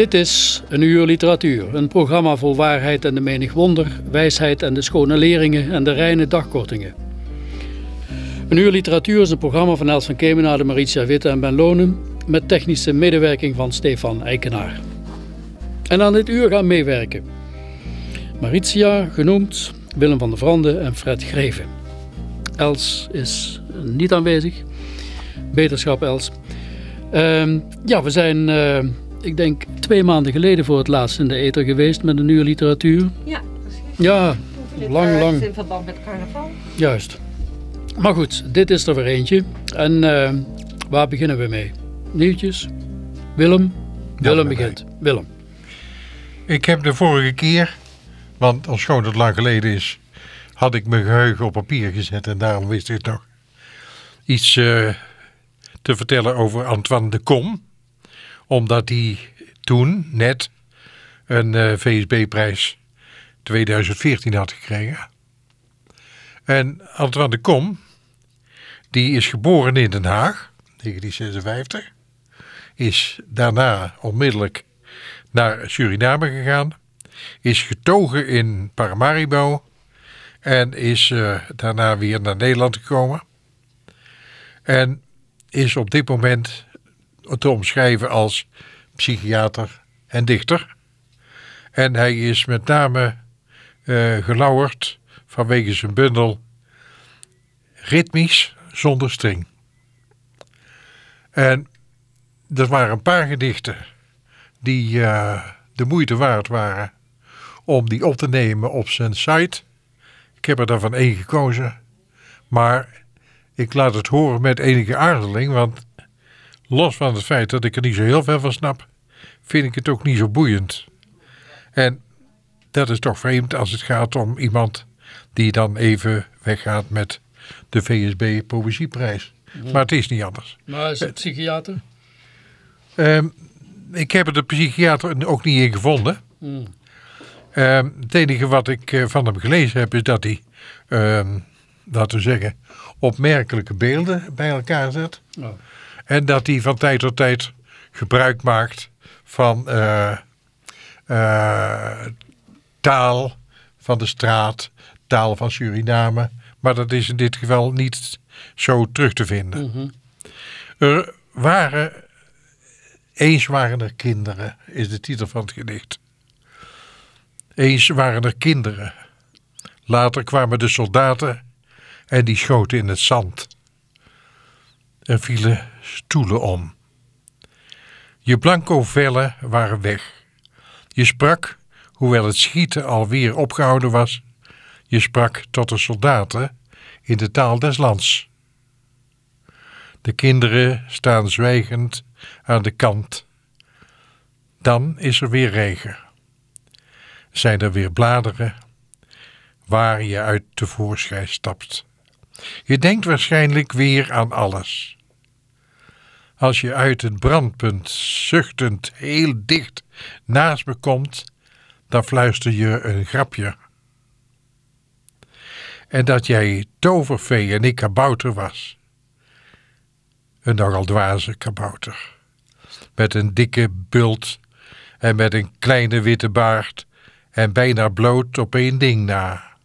Dit is Een Uur Literatuur, een programma vol waarheid en de menig wonder, wijsheid en de schone leringen en de reine dagkortingen. Een Uur Literatuur is een programma van Els van Kemenade, Maritia Witte en Ben Lonen, met technische medewerking van Stefan Eikenaar. En aan dit uur gaan meewerken Maritia, genoemd, Willem van der Vrande en Fred Greven. Els is niet aanwezig. Beterschap Els. Ehm, ja, we zijn, eh, ik denk, twee maanden geleden voor het laatst in de ether geweest met een uur literatuur. Ja, precies. Ja, lang, jaar lang. In verband met carnaval. juist. Maar goed, dit is er weer eentje. En eh, waar beginnen we mee? Nieuwtjes? Willem? Willem begint. Willem. Ik heb de vorige keer, want als schoon het lang geleden is, had ik mijn geheugen op papier gezet en daarom wist ik nog. Iets eh, te vertellen over Antoine de Kom, omdat hij toen net een eh, VSB-prijs 2014 had gekregen. En Antoine de Kom, die is geboren in Den Haag, 1956, is daarna onmiddellijk naar Suriname gegaan, is getogen in Paramaribo en is eh, daarna weer naar Nederland gekomen. En is op dit moment te omschrijven als psychiater en dichter. En hij is met name eh gelauwerd vanwege zijn bundel Ritmisch zonder string. En er waren een paar gedichten die eh, de moeite waard waren om die op te nemen op zijn site. Ik heb er daarvan één gekozen, maar ik laat het horen met enige aarzeling, want los van het feit dat ik er niet zo heel veel van snap, vind ik het ook niet zo boeiend. En dat is toch vreemd als het gaat om iemand die dan even weggaat met de VSB Poëzieprijs. Maar het is niet anders. Maar is het psychiater? Ehm, ik heb er de psychiater ook niet in gevonden. Hmm. Ehm, het enige wat ik eh, van hem gelezen heb is dat hij, ehm, laten we zeggen, opmerkelijke beelden bij elkaar zet. Oh. En dat hij van tijd tot tijd gebruik maakt van eh, eh, taal van de straat, taal van Suriname. Maar dat is in dit geval niet zo terug te vinden. Mhm. Er waren, eens waren er kinderen, is de titel van het gedicht. Eens waren er kinderen. Later kwamen de soldaten en die schoten in het zand. Er vielen stoelen om. Je blanco vellen waren weg. Je sprak, hoewel het schieten alweer opgehouden was, je sprak tot de soldaten in de taal des lands. De kinderen staan zwijgend aan de kant. Dan is er weer regen. Zijn er weer bladeren waar je uit tevoorschijn stapt. Je denkt waarschijnlijk weer aan alles. Als je uit het brandpunt zuchtend heel dicht naast me komt, dan fluister je een grapje. En dat jij tovervee en ik kabouter was. Een nogal dwaze kabouter. Met een dikke bult en met een kleine witte baard en bijna bloot op één ding na.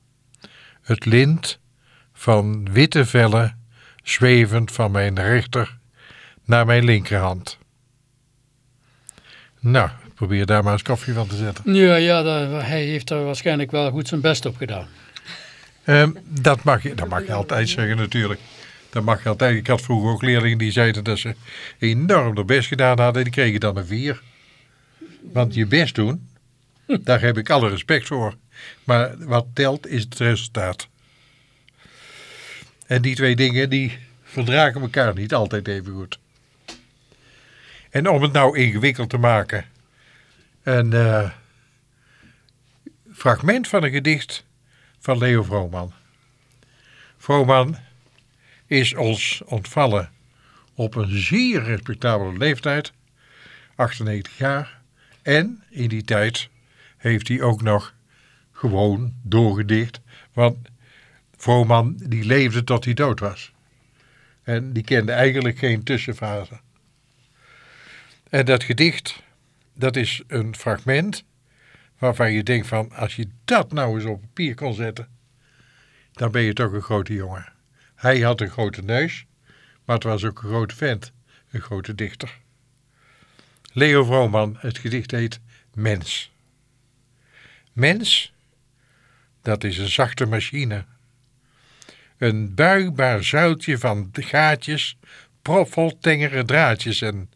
Het lint van witte vellen zwevend van mijn rechter naar mijn linkerhand. Nou, probeer daar maar eens koffie van te zetten. Ja, ja hij heeft er waarschijnlijk wel goed zijn best op gedaan. Ehm, dat, mag je, dat mag je altijd zeggen natuurlijk. Dat mag je altijd. Ik had vroeger ook leerlingen die zeiden dat ze enorm hun best gedaan hadden. Die kregen dan een vier. Want je best doen, daar heb ik alle respect voor. Maar wat telt is het resultaat. En die twee dingen die verdragen elkaar niet altijd even goed. En om het nou ingewikkeld te maken. Een eh, fragment van een gedicht van Leo Vrooman. Vrooman is ons ontvallen op een zeer respectabele leeftijd, 98 jaar. En in die tijd heeft hij ook nog gewoon doorgedicht. Want Vrooman die leefde tot hij dood was. En die kende eigenlijk geen tussenfase. En dat gedicht, dat is een fragment waarvan je denkt van, als je dat nou eens op papier kon zetten, dan ben je toch een grote jongen. Hij had een grote neus, maar het was ook een grote vent, een grote dichter. Leo Vrooman, het gedicht heet Mens. Mens, dat is een zachte machine. Een buigbaar zuiltje van gaatjes, propvol tengere draadjes en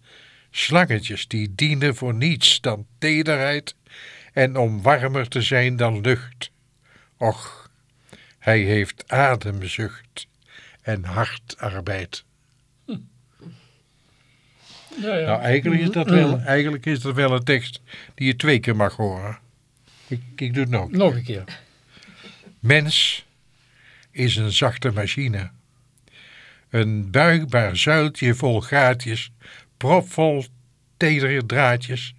slangetjes die dienen voor niets dan tederheid en om warmer te zijn dan lucht. Och, hij heeft ademzucht en hartarbeid. Ja, ja. Nou, eigenlijk is, dat wel, eigenlijk is dat wel een tekst die je twee keer mag horen. Ik, ik doe het nog. Nog een keer. Mens is een zachte machine. Een buigbaar zuiltje vol gaatjes, propvol tedere draadjes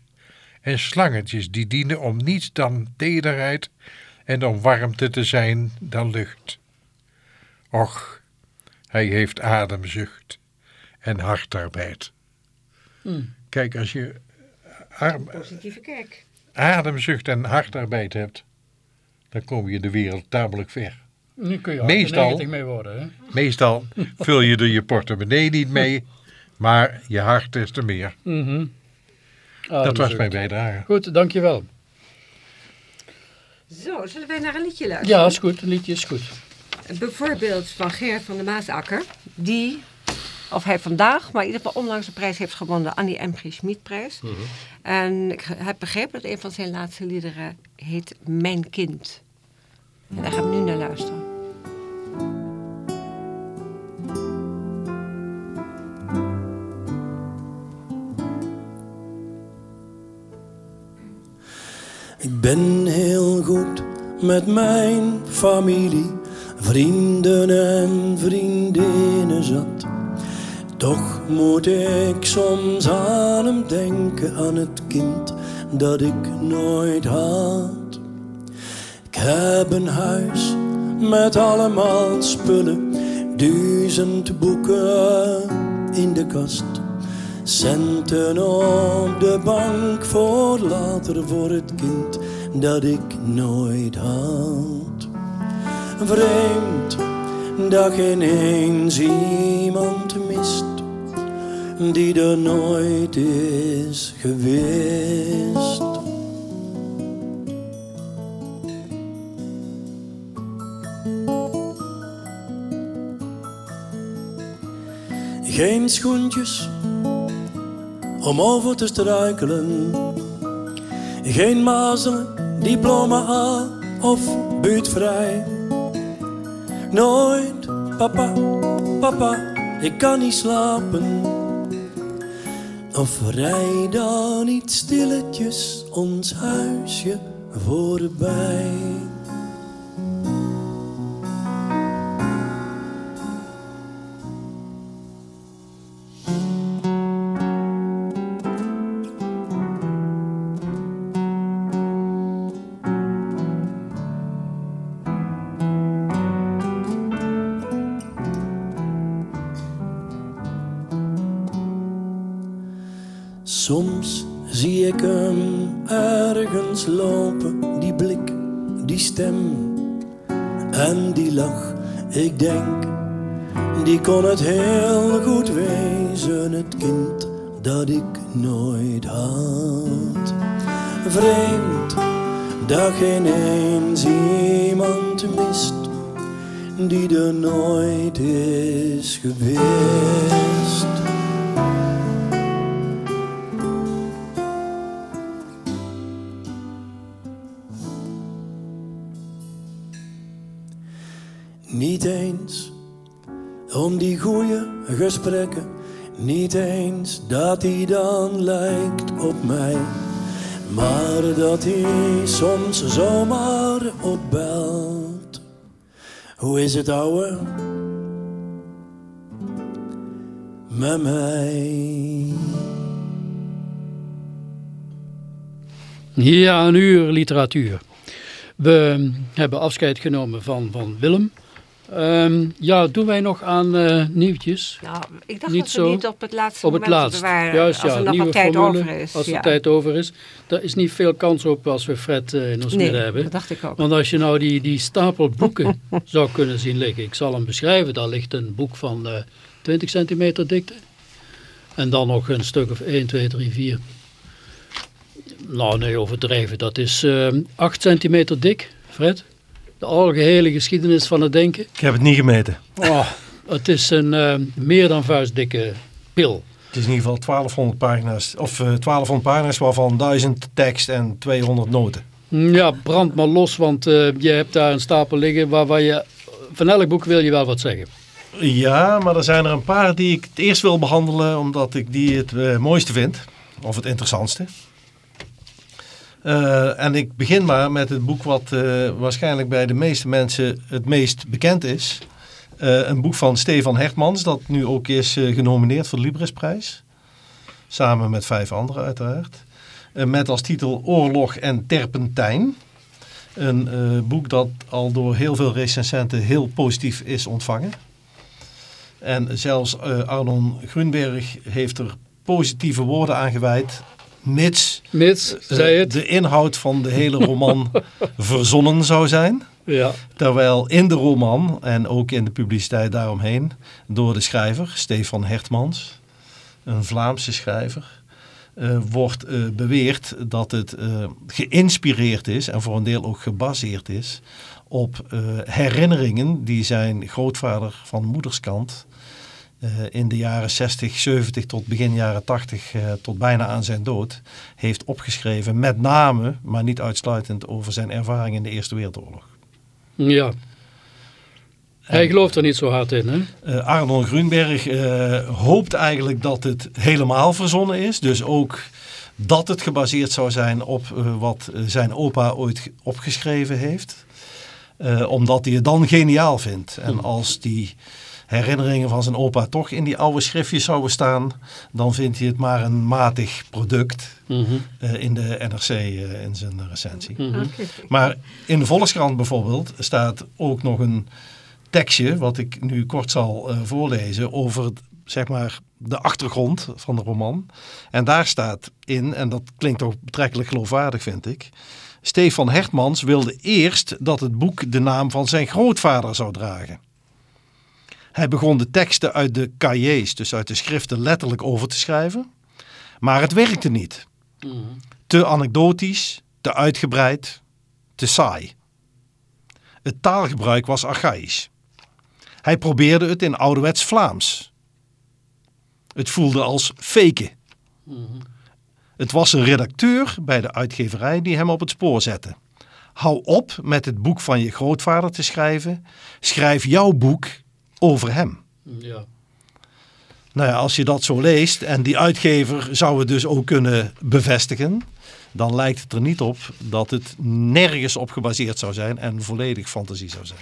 en slangetjes die dienen om niets dan tederheid en om warmte te zijn dan lucht. Och, hij heeft ademzucht en hartarbeid. Hmm. Kijk, als je arm, Positieve kijk. ademzucht en hartarbeid hebt, dan kom je de wereld tamelijk ver. Nu kun je Meestal- 98 mee worden. Hè? Meestal vul je er je portemonnee niet mee, maar je hart is er meer. Mhm. Dat was mijn bijdrage. Goed, dankjewel. Zo, zullen wij naar een liedje luisteren? Ja, is goed. Een liedje is goed. Bijvoorbeeld van Gerrit van de Maasakker. Die, of hij vandaag, maar in ieder geval onlangs de prijs heeft gewonnen. De Annie M. G. Schmid prijs. En ik heb begrepen dat een van zijn laatste liederen heet Mijn Kind. En daar gaan we nu naar luisteren. Ik ben heel goed met mijn familie, vrienden en vriendinnen zat. Toch moet ik soms aan hem denken, aan het kind dat ik nooit had. Ik heb een huis met allemaal spullen, duizend boeken in de kast. Centen op de bank voor later voor het kind dat ik nooit had. Vreemd dat geen eens iemand mist die er nooit is geweest. Geen schoentjes om over te struikelen. Geen mazelen, diploma A of buurtvrij. Nooit, papa, papa, ik kan niet slapen. Of rij dan niet stilletjes ons huisje voorbij. Geen eens iemand mist die er nooit is geweest. Niet eens om die goede gesprekken, niet eens dat hij dan lijkt op mij, maar dat hij soms zomaar opbelt. Hoe is het ouwe? Met mij. Ja, een uur literatuur. We hebben afscheid genomen van, van Willem. Ehm, ja, doen wij nog aan eh, nieuwtjes? Nou, ik dacht Niet dat zo. we niet op het laatste Op het moment laatst. waren, Juist, als ja. er nog nieuwe wat tijd formule, over is. Als er ja. tijd over is. Daar is niet veel kans op als we Fred eh, in ons nee, midden hebben. dat dacht ik ook. Want als je nou die, die stapel boeken zou kunnen zien liggen. Ik zal hem beschrijven. Daar ligt een boek van eh 20 centimeter dikte. En dan nog een stuk of 1, 2, 3, 4. Nou nee, overdreven. Dat is eh 8 centimeter dik, Fred. De algehele geschiedenis van het denken. Ik heb het niet gemeten. Oh, het is een eh, meer dan vuistdikke pil. Het is in ieder geval 1200 pagina's, of eh 1200 pagina's waarvan 1000 tekst en 200 noten. Ja, brand maar los, want eh, je hebt daar een stapel liggen waar, waar je... Van elk boek wil je wel wat zeggen. Ja, maar er zijn er een paar die ik het eerst wil behandelen omdat ik die het eh, mooiste vind. Of het interessantste. Eh, en ik begin maar met het boek wat eh, waarschijnlijk bij de meeste mensen het meest bekend is. Eh, een boek van Stefan Hertmans, dat nu ook is genomineerd voor de Librisprijs. Samen met vijf anderen uiteraard. Met als titel Oorlog en Terpentijn. Een boek dat al door heel veel recensenten heel positief is ontvangen. En zelfs Arnon Grunberg heeft er positieve woorden aan gewijd. Mits Mits, eh, zei het. de inhoud van de hele roman verzonnen zou zijn. Ja. Terwijl in de roman en ook in de publiciteit daaromheen door de schrijver Stefan Hertmans, een Vlaamse schrijver, eh, wordt eh, beweerd dat het geïnspireerd is en voor een deel ook gebaseerd is op herinneringen die zijn grootvader van moederskant eh, in de jaren 60, 70 tot begin jaren 80, eh, tot bijna aan zijn dood, heeft opgeschreven. Met name, maar niet uitsluitend, over zijn ervaring in de Eerste Wereldoorlog. ja. Hij gelooft er niet zo hard in, hè? Eh Arnold Grunberg hoopt eigenlijk dat het helemaal verzonnen is. Dus ook dat het gebaseerd zou zijn op wat zijn opa ooit ge- opgeschreven heeft. Omdat hij het dan geniaal vindt. En als die herinneringen van zijn opa toch in die oude schriftjes zouden staan... dan vindt hij het maar een matig product Mhm. eh, in de NRC eh, in zijn recensie. Mhm. Oké. Maar in de Volkskrant bijvoorbeeld staat ook nog een tekstje, wat ik nu kort zal eh, voorlezen, over zeg maar, de achtergrond van de roman. En daar staat in, en dat klinkt ook betrekkelijk geloofwaardig vind ik, Stefan Hertmans wilde eerst dat het boek de naam van zijn grootvader zou dragen. Hij begon de teksten uit de cahiers, dus uit de schriften, letterlijk over te schrijven. Maar het werkte niet. Te anekdotisch, te uitgebreid, te saai. Het taalgebruik was archaïs. Hij probeerde het in ouderwets Vlaams. Het voelde als faken. Het was een redacteur bij de uitgeverij die hem op het spoor zette. Hou op met het boek van je grootvader te schrijven. Schrijf jouw boek over hem. Ja. Nou ja, als je dat zo leest en die uitgever zou het dus ook kunnen bevestigen, dan lijkt het er niet op dat het nergens op gebaseerd zou zijn en volledig fantasie zou zijn.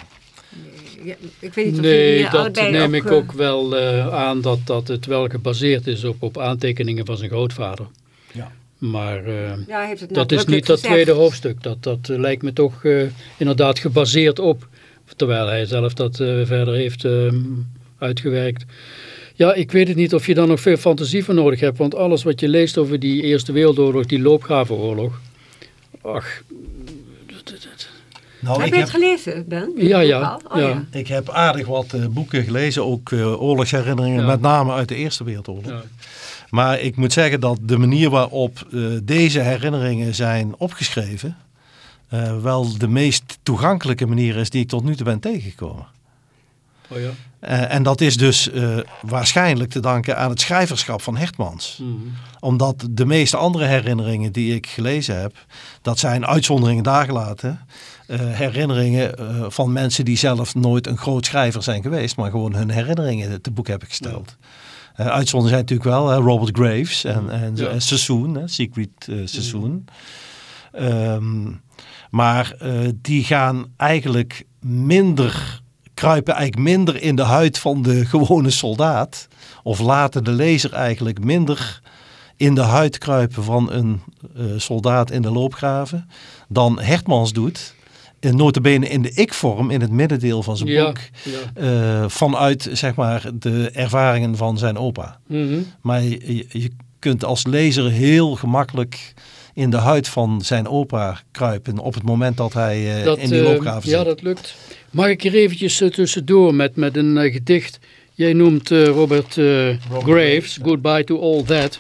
Ja, ik weet niet of Nee, dat neem ik eh, ook wel eh, aan dat, dat het wel gebaseerd is op, op aantekeningen van zijn grootvader. Ja. Maar eh, Ja, hij heeft het dat is niet dat gezegd. tweede hoofdstuk. Dat, dat lijkt me toch eh, inderdaad gebaseerd op. Terwijl hij zelf dat eh, verder heeft eh, uitgewerkt. Ja, ik weet het niet of je daar nog veel fantasie voor nodig hebt. Want alles wat je leest over die Eerste Wereldoorlog, die loopgravenoorlog. Ach, Nou, heb ik je heb, het gelezen, Ben? Ja, ja? Oh, ja. ik heb aardig wat eh, boeken gelezen, ook eh, oorlogsherinneringen, Ja. met name uit de Eerste Wereldoorlog. Ja. Maar ik moet zeggen dat de manier waarop eh, deze herinneringen zijn opgeschreven, eh, wel de meest toegankelijke manier is die ik tot nu toe ben tegengekomen. Oh ja. Eh, en dat is dus eh, waarschijnlijk te danken aan het schrijverschap van Hertmans. Mhm. Omdat de meeste andere herinneringen die ik gelezen heb, dat zijn uitzonderingen daar gelaten. eh, herinneringen van mensen die zelf nooit een groot schrijver zijn geweest, maar gewoon hun herinneringen te boek hebben gesteld. Eh, uitzonderingen zijn natuurlijk wel hè, Robert Graves en, en, Ja. en Sassoon, hè, Secret eh, Sassoon. Ehm, maar eh, die gaan eigenlijk minder, kruipen eigenlijk minder in de huid van de gewone soldaat. Of laten de lezer eigenlijk minder in de huid kruipen van een eh, soldaat in de loopgraven. Dan Hertmans doet. En notabene in de ik-vorm in het middendeel van zijn Ja, boek. ja. eh, vanuit zeg maar de ervaringen van zijn opa. Mhm. Maar je kunt als lezer heel gemakkelijk in de huid van zijn opa kruipen op het moment dat hij eh, Dat, in die eh, loopgraven ja, zit. dat lukt. Mag ik er eventjes eh, tussendoor met, met een eh, gedicht? Jij noemt eh, Robert, eh, Graves, ja. Goodbye to All That.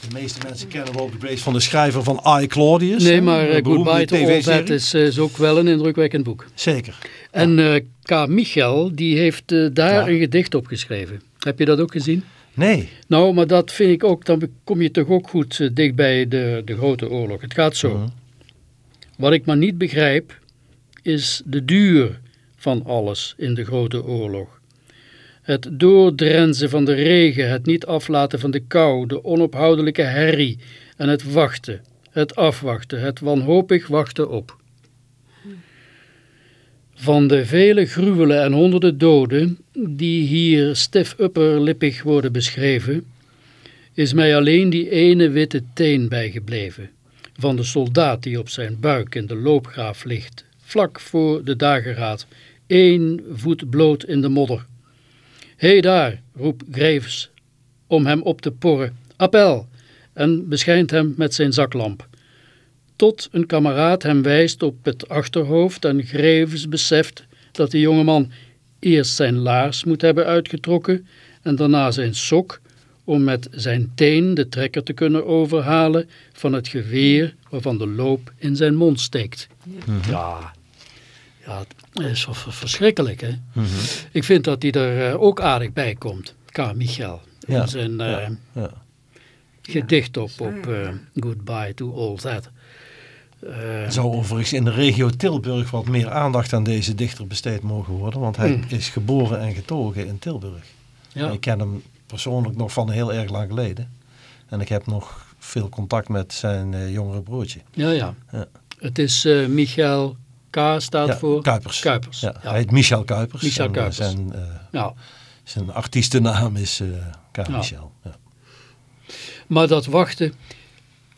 De meeste mensen kennen Robert Grace van de schrijver van I, Claudius. Nee, maar eh, Goodbye to All. That is, eh, is ook wel een indrukwekkend boek. Zeker. En eh, K. Michel, die heeft eh, daar Ja. een gedicht op geschreven. Heb je dat ook gezien? Nee. Nou, maar dat vind ik ook, dan kom je toch ook goed eh, dicht bij de, de grote oorlog. Het gaat zo. Wat ik maar niet begrijp, is de duur van alles in de grote oorlog. Het doordrenzen van de regen, het niet aflaten van de kou, de onophoudelijke herrie en het wachten, het afwachten, het wanhopig wachten op. Van de vele gruwelen en honderden doden die hier stif-upperlippig worden beschreven, is mij alleen die ene witte teen bijgebleven van de soldaat die op zijn buik in de loopgraaf ligt, vlak voor de dageraad, één voet bloot in de modder. Hé daar, roept Graves, om hem op te porren, appel, en beschijnt hem met zijn zaklamp. Tot een kameraad hem wijst op het achterhoofd en Graves beseft dat de jongeman eerst zijn laars moet hebben uitgetrokken en daarna zijn sok, om met zijn teen de trekker te kunnen overhalen van het geweer waarvan de loop in zijn mond steekt. Ja, ja het is verschrikkelijk hè. Mhm. Ik vind dat hij er eh, ook aardig bij komt, K. Michel. In Ja, zijn eh, ja. gedicht op, op eh, Goodbye to All That. Er zou overigens in de regio Tilburg wat meer aandacht aan deze dichter besteed mogen worden. Want hij Hmm. is geboren en getogen in Tilburg. ja. Ik ken hem persoonlijk nog van heel erg lang geleden. En ik heb nog veel contact met zijn eh, jongere broertje. Ja, ja. Ja. Het is eh, Michael K. staat Ja, voor Kuipers. Kuipers. Ja, Ja. Hij heet Michel Kuipers. Michel En, Kuipers. Zijn, Nou, zijn artiestennaam is K. Ja. Michel. Ja. maar dat wachten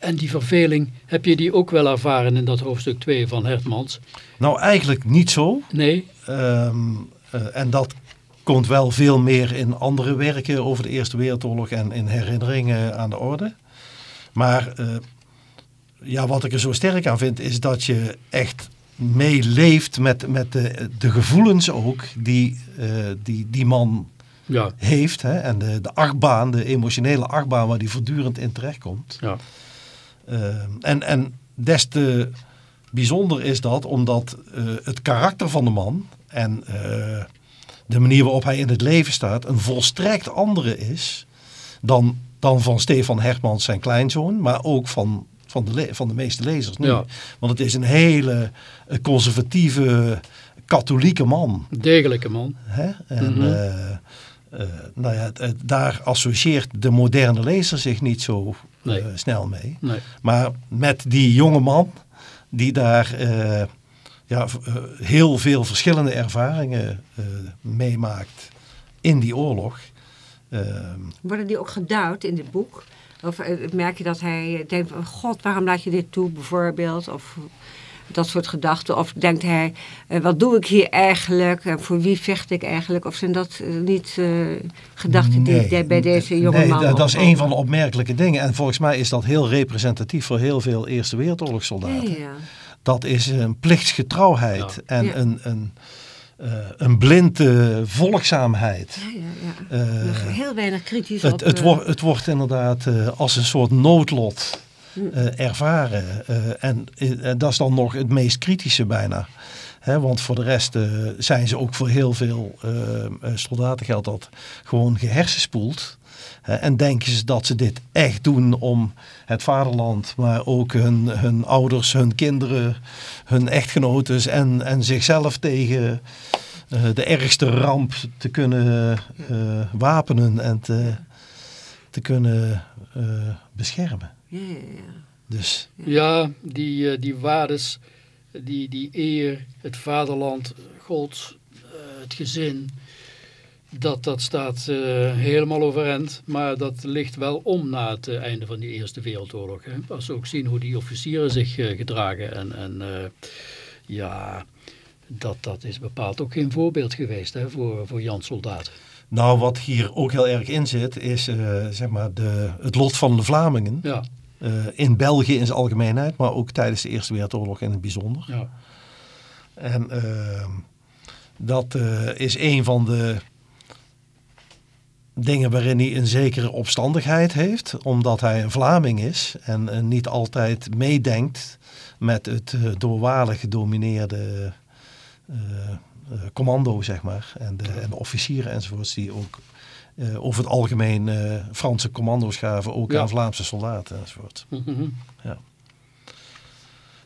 en die verveling, heb je die ook wel ervaren in dat hoofdstuk 2 van Hertmans? Nou, eigenlijk niet zo. Nee? Ehm, eh, en dat komt wel veel meer in andere werken over de Eerste Wereldoorlog en in herinneringen aan de orde. Maar eh, ja, wat ik er zo sterk aan vind, is dat je echt meeleeft met, met de, de gevoelens ook die, eh, die die man Ja. heeft. Hè? En de, de achtbaan, de emotionele achtbaan waar die voortdurend in terechtkomt. ja. Ehm, en, en des te bijzonder is dat omdat eh, het karakter van de man en eh, de manier waarop hij in het leven staat een volstrekt andere is dan, dan van Stefan Hertmans zijn kleinzoon, maar ook van, van, de, van de meeste lezers nu. Ja. Want het is een hele eh, conservatieve katholieke man. Degelijke man. Hè? En Mhm. Eh, nou ja, het- het- daar associeert de moderne lezer zich niet zo Nee. eh, snel mee. Nee. Maar met die jonge man die daar eh, ja, heel veel verschillende ervaringen eh, meemaakt in die oorlog. Worden die ook geduid in dit boek? Of merk je dat hij denkt van... God, waarom laat je dit toe bijvoorbeeld? Of dat soort gedachten. Of denkt hij, eh, wat doe ik hier eigenlijk? En voor wie vecht ik eigenlijk? Of zijn dat eh, niet eh, gedachten die nee, bij deze jonge nee, man... dat, dat is een van de opmerkelijke dingen. En volgens mij is dat heel representatief voor heel veel Eerste Wereldoorlogssoldaten. Ja, ja. dat is een plichtsgetrouwheid Ja. en Ja. een, een, eh, een blinde volgzaamheid. Ja, ja, ja. Eh, heel weinig kritisch het, op... het, wordt, het wordt inderdaad eh, als een soort noodlot Eh, ervaren. Eh, en eh, dat is dan nog het meest kritische bijna. Want voor de rest zijn ze ook voor heel veel eh, soldaten dat gewoon gehersenspoeld. En denken ze dat ze dit echt doen om het vaderland, maar ook hun, hun ouders, hun kinderen, hun echtgenotes en, en zichzelf tegen de ergste ramp te kunnen wapenen en te, te kunnen beschermen. Ja, ja, ja. Dus Ja, die, eh, die waardes, die, die eer, het vaderland, God, eh, het gezin, dat, dat staat eh, helemaal overeind. Maar dat ligt wel om na het einde van die Eerste Wereldoorlog. Hè. Als we ook zien hoe die officieren zich eh, gedragen. En, en eh, ja, dat, dat is bepaald ook geen voorbeeld geweest hè, voor, voor Jan Soldaat. nou, wat hier ook heel erg in zit, is eh, zeg maar de, het lot van de Vlamingen. Ja, in België in zijn algemeenheid, maar ook tijdens de Eerste Wereldoorlog in het bijzonder. ja. En ehm, dat eh, is een van de dingen waarin hij een zekere opstandigheid heeft, omdat hij een Vlaming is en eh, niet altijd meedenkt met het eh, door Walen gedomineerde eh, eh, commando, zeg maar, en de, en de officieren enzovoorts, die ook eh, over het algemeen eh, Franse commando's gaven, ook Ja. aan Vlaamse soldaten enzovoort. Mhm.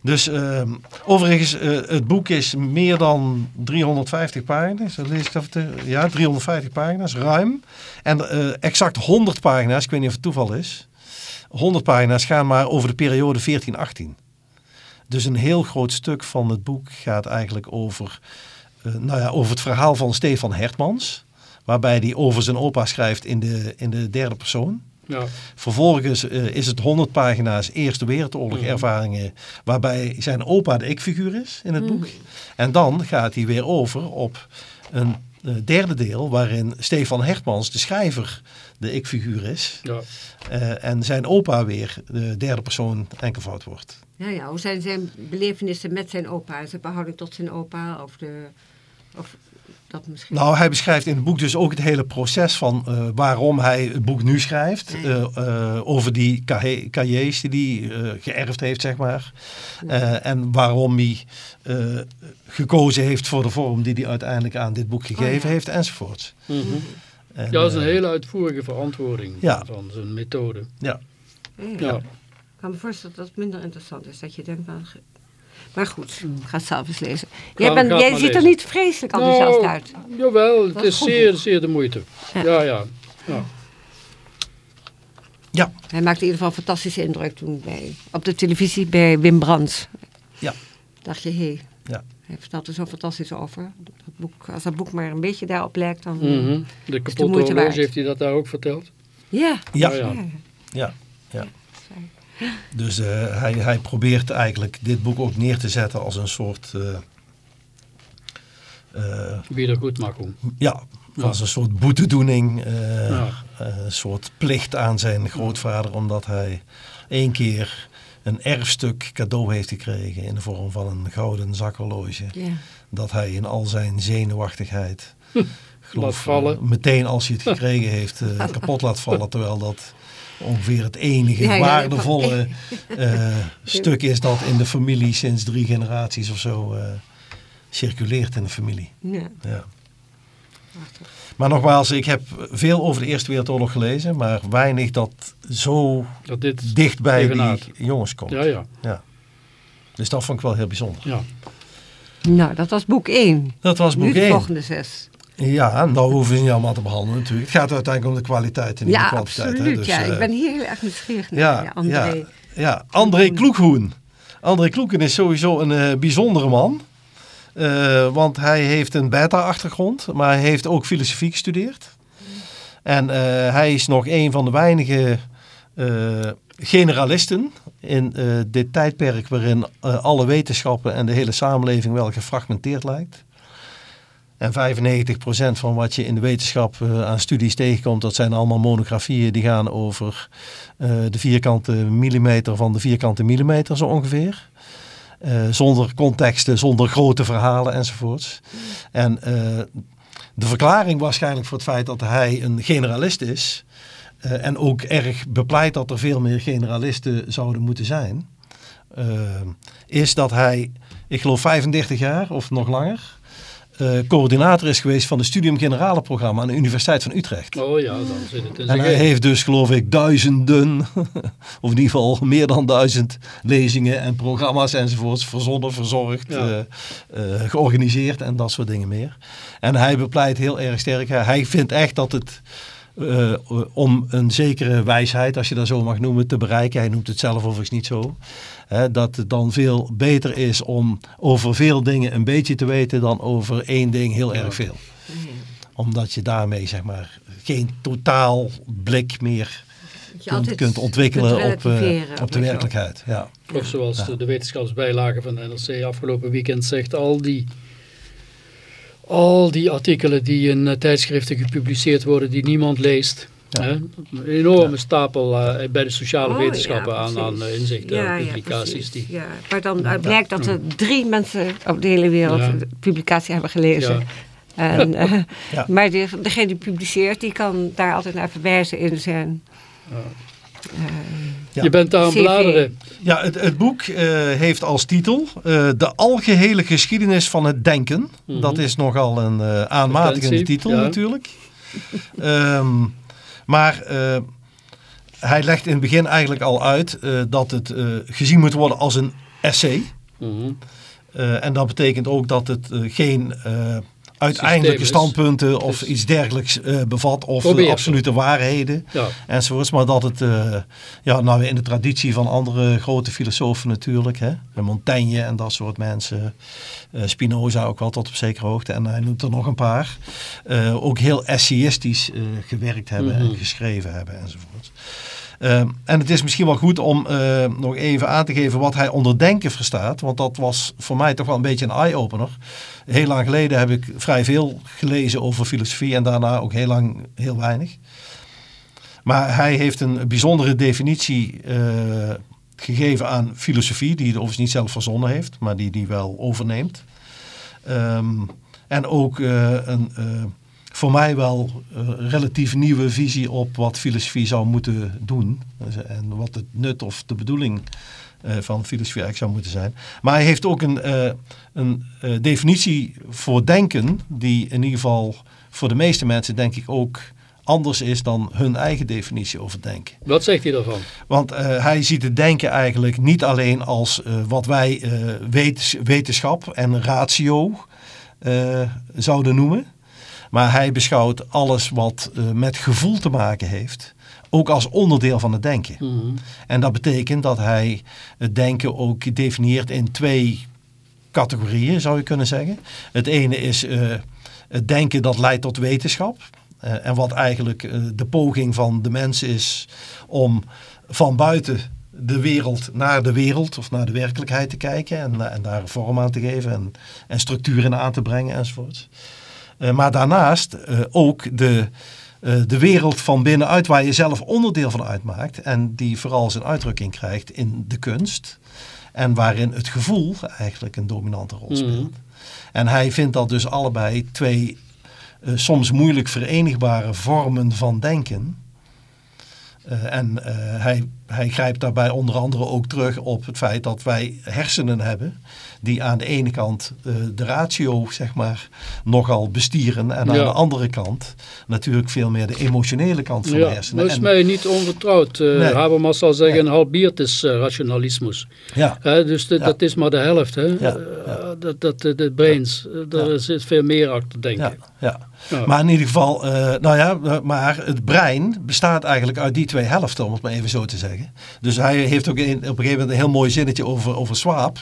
Dus ehm, overigens, eh, het boek is meer dan 350 pagina's. Dat lees ik even te- ja, 350 pagina's, ruim. En exact 100 pagina's, ik weet niet of het toeval is. 100 pagina's gaan maar over de periode 1418. Dus een heel groot stuk van het boek gaat eigenlijk over, nou ja, over het verhaal van Stefan Hertmans. Waarbij hij over zijn opa schrijft in de, in de derde persoon. ja. Vervolgens eh, is het 100 pagina's Eerste Wereldoorlog Mhm. ervaringen, waarbij zijn opa de ik-figuur is in het boek. En dan gaat hij weer over op een eh, derde deel, waarin Stefan Hertmans, de schrijver, de ik-figuur is. ja. Eh, en zijn opa weer de derde persoon enkelvoud wordt. Ja, ja, hoe zijn zijn belevenissen met zijn opa? Zijn behouding tot zijn opa? Of, de, of dat misschien? Nou, hij beschrijft in het boek dus ook het hele proces van eh, waarom hij het boek nu schrijft. eh, eh, over die cahier- cahiers die hij eh, geërfd heeft, zeg maar. Eh, en waarom hij eh, gekozen heeft voor de vorm die hij uiteindelijk aan dit boek gegeven Oh, ja. heeft, enzovoort. Mhm. En, Ja, dat is een hele uitvoerige verantwoording Ja. van zijn methode. ja. Ja, ja. Ja. Ik kan me voorstellen dat het minder interessant is. Dat je denkt van... Maar goed, ik ga het zelf eens lezen. Jij, bent, ziet er niet vreselijk enthousiast Nou, uit. Jawel, het is goed zeer, zeer de moeite. Ja. Ja, ja. ja. Ja, Hij maakte in ieder geval een fantastische indruk toen bij, op de televisie bij Wim Brands. ja, dacht je, hé, hey, ja. hij vertelt er zo fantastisch over. Dat boek, als dat boek maar een beetje daarop lijkt, dan... Mhm. De kapotte moeite horloge waard. heeft hij dat daar ook verteld? Ja. Ja. Ja, Ja. Ja, ja. Dus eh, hij, hij probeert eigenlijk dit boek ook neer te zetten als een soort... eh, eh, Wiedergoedmachung. ja, Ja. als een soort boetedoening. eh, Ja. eh, een soort plicht aan zijn grootvader. Omdat hij één keer een erfstuk cadeau heeft gekregen in de vorm van een gouden zakhorloge. Ja. Dat hij in al zijn zenuwachtigheid geloof, Laat vallen. meteen als hij het gekregen heeft eh, kapot laat vallen. Terwijl dat ongeveer het enige Ja, ja, waardevolle eh, stuk is dat in de familie sinds drie generaties of zo eh, circuleert in de familie. Ja. Ja. Maar nogmaals, ik heb veel over de Eerste Wereldoorlog gelezen, maar weinig dat zo Dat dit... dicht bij die jongens komt. Ja, ja. Ja. Dus dat vond ik wel heel bijzonder. ja. Nou, dat was boek 1. Dat was Nu boek de 1. volgende zes. Ja, nou hoeven ze niet allemaal te behandelen natuurlijk. Het gaat uiteindelijk om de kwaliteit en niet Ja, de kwantiteit. hè. absoluut. Dus, ja. eh, ik ben hier heel erg nieuwsgierig naar. ja, Ja, André. ja, ja, André Kloekhoen. André Kloeken is sowieso een eh, bijzondere man. Eh, want hij heeft een beta-achtergrond, maar hij heeft ook filosofie gestudeerd. En eh, hij is nog een van de weinige eh, generalisten in eh, dit tijdperk waarin eh, alle wetenschappen en de hele samenleving wel gefragmenteerd lijkt. En 95% van wat je in de wetenschap eh, aan studies tegenkomt, dat zijn allemaal monografieën die gaan over eh, de vierkante millimeter van de vierkante millimeter zo ongeveer. eh, zonder contexten, zonder grote verhalen enzovoorts. En de verklaring waarschijnlijk voor het feit dat hij een generalist is. en ook erg bepleit dat er veel meer generalisten zouden moeten zijn. is dat hij, ik geloof 35 jaar of nog langer, eh, coördinator is geweest van het Studium Generale programma aan de Universiteit van Utrecht. Oh ja, dan zit het in En hij heeft dus geloof ik duizenden, of in ieder geval meer dan duizend lezingen en programma's enzovoorts verzonnen, verzorgd, Ja. eh, eh, georganiseerd en dat soort dingen meer. En hij bepleit heel erg sterk, hij vindt echt dat het eh, om een zekere wijsheid, als je dat zo mag noemen, te bereiken, hij noemt het zelf overigens niet zo, hè, dat het dan veel beter is om over veel dingen een beetje te weten dan over één ding heel erg veel omdat je daarmee zeg maar geen totaal blik meer kunt, ontwikkelen kunt op, eh, op de werkelijkheid. Ja. Of zoals de, de wetenschapsbijlage van de NRC afgelopen weekend zegt, al die, al die artikelen die in eh, tijdschriften gepubliceerd worden die niemand leest. Ja. Hè? Een enorme stapel eh, bij de sociale Oh, wetenschappen ja, aan, eh, inzichten Ja, en publicaties. die, Ja, maar dan blijkt dat er drie mensen op de hele wereld Ja. de publicatie hebben gelezen. Ja. En, eh, Ja. Maar die, degene die publiceert, die kan daar altijd naar verwijzen in zijn... Ja. Je bent daar aan bladeren. Ja, het, het boek eh, heeft als titel eh, De algehele geschiedenis van het denken. Mhm. Dat is nogal een eh, aanmatigende titel ja. natuurlijk. Ehm, maar eh, hij legt in het begin eigenlijk al uit eh, dat het eh, gezien moet worden als een essay. Mhm. Eh, en dat betekent ook dat het geen eh, uiteindelijke standpunten of iets dergelijks eh, bevat of absolute waarheden Ja. enzovoorts. Maar dat het eh, ja, nou, in de traditie van andere grote filosofen natuurlijk, hè, Montaigne en dat soort mensen, eh, Spinoza ook wel tot op zekere hoogte en hij noemt er nog een paar, ook heel essayistisch gewerkt hebben Mhm. en geschreven hebben enzovoort. Eh, en het is misschien wel goed om eh, nog even aan te geven wat hij onder denken verstaat. Want dat was voor mij toch wel een beetje een eye-opener. Heel lang geleden heb ik vrij veel gelezen over filosofie en daarna ook heel lang heel weinig. Maar hij heeft een bijzondere definitie eh, gegeven aan filosofie, die hij overigens niet zelf verzonnen heeft, maar die hij wel overneemt. Ehm, en ook een voor mij wel eh, relatief nieuwe visie op wat filosofie zou moeten doen. Dus, en wat het nut of de bedoeling eh, van filosofie eigenlijk zou moeten zijn. Maar hij heeft ook een, eh, een eh, definitie voor denken, die in ieder geval voor de meeste mensen denk ik ook anders is dan hun eigen definitie over denken. Wat zegt hij daarvan? Want eh, hij ziet het denken eigenlijk niet alleen als eh, wat wij eh, wetens- wetenschap en ratio eh, zouden noemen. Maar hij beschouwt alles wat eh, met gevoel te maken heeft ook als onderdeel van het denken. Mhm. En dat betekent dat hij het denken ook definieert in twee categorieën, zou je kunnen zeggen. Het ene is eh, het denken dat leidt tot wetenschap. Eh, en wat eigenlijk de poging van de mens is om van buiten de wereld naar de wereld of naar de werkelijkheid te kijken en, en daar vorm aan te geven en, en structuren aan te brengen enzovoort. Eh, maar daarnaast eh, ook de, eh, de wereld van binnenuit waar je zelf onderdeel van uitmaakt en die vooral zijn uitdrukking krijgt in de kunst en waarin het gevoel eigenlijk een dominante rol speelt. Mhm. En hij vindt dat dus allebei twee soms moeilijk verenigbare vormen van denken. En hij, hij grijpt daarbij onder andere ook terug op het feit dat wij hersenen hebben die aan de ene kant eh, de ratio zeg maar nogal bestieren en aan Ja. de andere kant natuurlijk veel meer de emotionele kant van de hersenen. dat is En- mij niet onvertrouwd. Eh Nee. Habermas zal zeggen, een halbiert is eh, rationalismus. ja, dus de- dat is maar de helft. Hè? Eh, dat, dat, de, brains, eh, daar zit veel meer achter, denk ja, ik. Ja. Ja. Maar in ieder geval, eh, nou ja, eh, maar het brein bestaat eigenlijk uit die twee helften, om het maar even zo te zeggen. Dus hij heeft ook op een gegeven moment een heel mooi zinnetje over, over Swaap.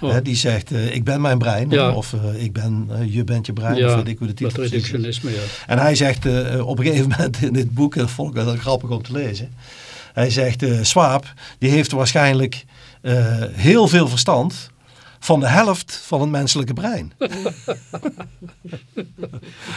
Oh. Hè, die zegt, eh, ik ben mijn brein, Ja. of ik ben, je bent je brein, of ja, weet ik hoe de titel reductionisme, ja. En hij zegt op een gegeven moment in dit boek, dat vond ik wel grappig om te lezen. Hij zegt, Swaap, die heeft waarschijnlijk heel veel verstand van de helft van het menselijke brein.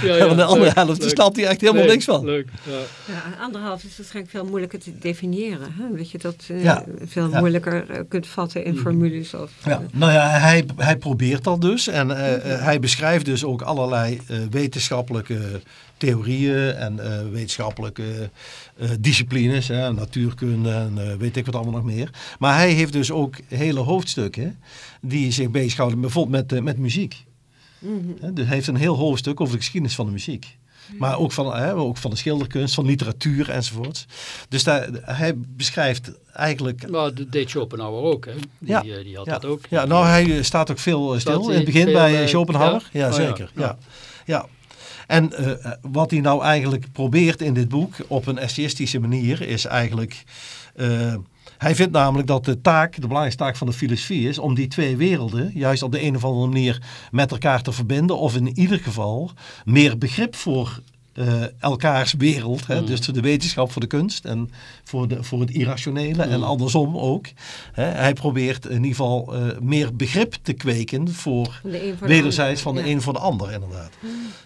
Ja, En van de andere leuk, helft leuk. snapt hij echt helemaal Nee, niks van. Leuk, ja. Ja, anderhalf is waarschijnlijk veel moeilijker te definiëren. Hè? Dat je dat eh, Ja. veel Ja. moeilijker eh, kunt vatten in formules. Of, Ja, eh, nou ja, hij, hij probeert dat dus. En eh, hij beschrijft dus ook allerlei eh, wetenschappelijke theorieën en eh, wetenschappelijke eh, disciplines, hè, natuurkunde en eh, weet ik wat allemaal nog meer. Maar hij heeft dus ook hele hoofdstukken die zich bezighouden bijvoorbeeld met, eh, met muziek. Hè, Dus hij heeft een heel hoofdstuk over de geschiedenis van de muziek. Maar ook van, hè, ook van de schilderkunst, van literatuur enzovoorts. Dus daar, hij beschrijft eigenlijk Maar dat deed Schopenhauer ook, hè? Die, Ja. eh, die had ja. dat ook. Ja, nou hij eh, staat ook veel Staat stil in het begin bij Schopenhauer. ja? Ja, Oh, ja. zeker. Ja. Ja. Ja. En eh, wat hij nou eigenlijk probeert in dit boek op een essayistische manier is eigenlijk... eh, hij vindt namelijk dat de taak, de belangrijkste taak van de filosofie is om die twee werelden juist op de een of andere manier met elkaar te verbinden. Of in ieder geval meer begrip voor eh, elkaars wereld. Hè? Dus de wetenschap voor de kunst en voor, de, voor het irrationele en andersom ook. Hè? Hij probeert in ieder geval eh, meer begrip te kweken voor de voor de wederzijds van de ja. een voor de ander inderdaad.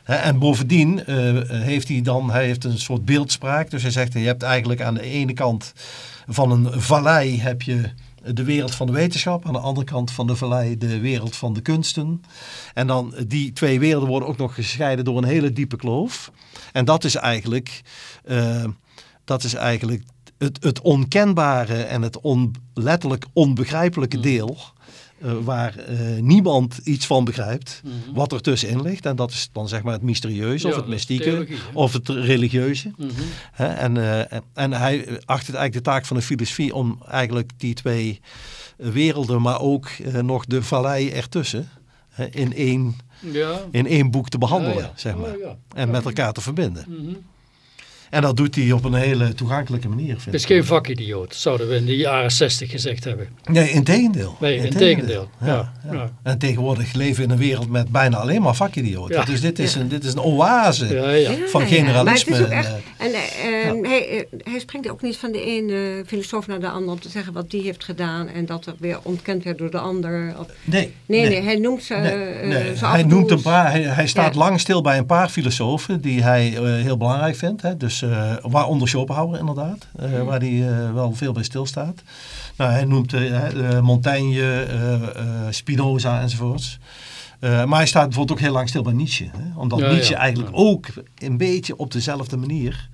Hè, en bovendien eh, heeft hij dan, hij heeft een soort beeldspraak. Dus hij zegt, je hebt eigenlijk aan de ene kant van een vallei heb je de wereld van de wetenschap. Aan de andere kant van de vallei de wereld van de kunsten. En dan die twee werelden worden ook nog gescheiden door een hele diepe kloof. En dat is eigenlijk, eh, dat is eigenlijk het, het onkenbare en het on, letterlijk onbegrijpelijke deel. Eh, waar eh, niemand iets van begrijpt, wat er tussenin ligt. En dat is dan zeg maar het mysterieuze of het mystieke theologie, of het religieuze. Mhm. Hè, en, eh, en- en hij acht het eigenlijk de taak van de filosofie om eigenlijk die twee werelden, maar ook nog de vallei ertussen, hè, in, één, Ja. in één boek te behandelen, Ja, zeg maar. Oh, ja. En met elkaar te verbinden. Mhm. En dat doet hij op een hele toegankelijke manier, vind Het is ik. geen vakidioot, zouden we in de jaren 60 gezegd hebben. Nee, in tegendeel. Nee, in tegendeel. Ja, Ja, ja. ja. En tegenwoordig leven we in een wereld met bijna alleen maar vakidioten. Ja. Dus dit is, een, dit is een oase Ja, ja. van Ja, ja. generalisme. Maar het is ook en, echt, en hij, hij springt ook niet van de ene filosoof naar de ander om te zeggen wat die heeft gedaan en dat er weer ontkend werd door de ander. Of, nee, nee, nee, hij noemt ze. Nee, eh, nee. Hij noemt een paar. Hij, hij staat Ja. lang stil bij een paar filosofen die hij eh, heel belangrijk vindt. Hè. Dus, eh, waaronder Schopenhauer inderdaad, eh, waar hij eh, wel veel bij stilstaat. Nou, hij noemt Montaigne, eh, eh, Spinoza enzovoorts. Eh, maar hij staat bijvoorbeeld ook heel lang stil bij Nietzsche. Hè? Omdat Ja, Nietzsche ja. eigenlijk ook een beetje op dezelfde manier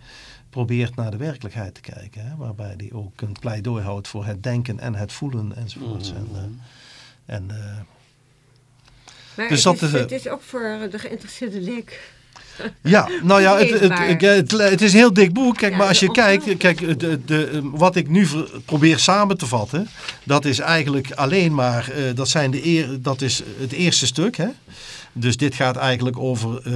probeert naar de werkelijkheid te kijken. Hè? Waarbij hij ook een pleidooi houdt voor het denken en het voelen enzovoorts. En, eh, en, eh, Maar Dus het, dat is, het is ook voor de geïnteresseerde leek. Ja, nou ja, het, ik- het, het is een heel dik boek. Kijk, Ja, maar als je kijkt, kijk, de, de, wat ik nu probeer samen te vatten, dat is eigenlijk alleen maar, eh, dat, zijn de eer, dat is het eerste stuk. Hè? Dus dit gaat eigenlijk over eh,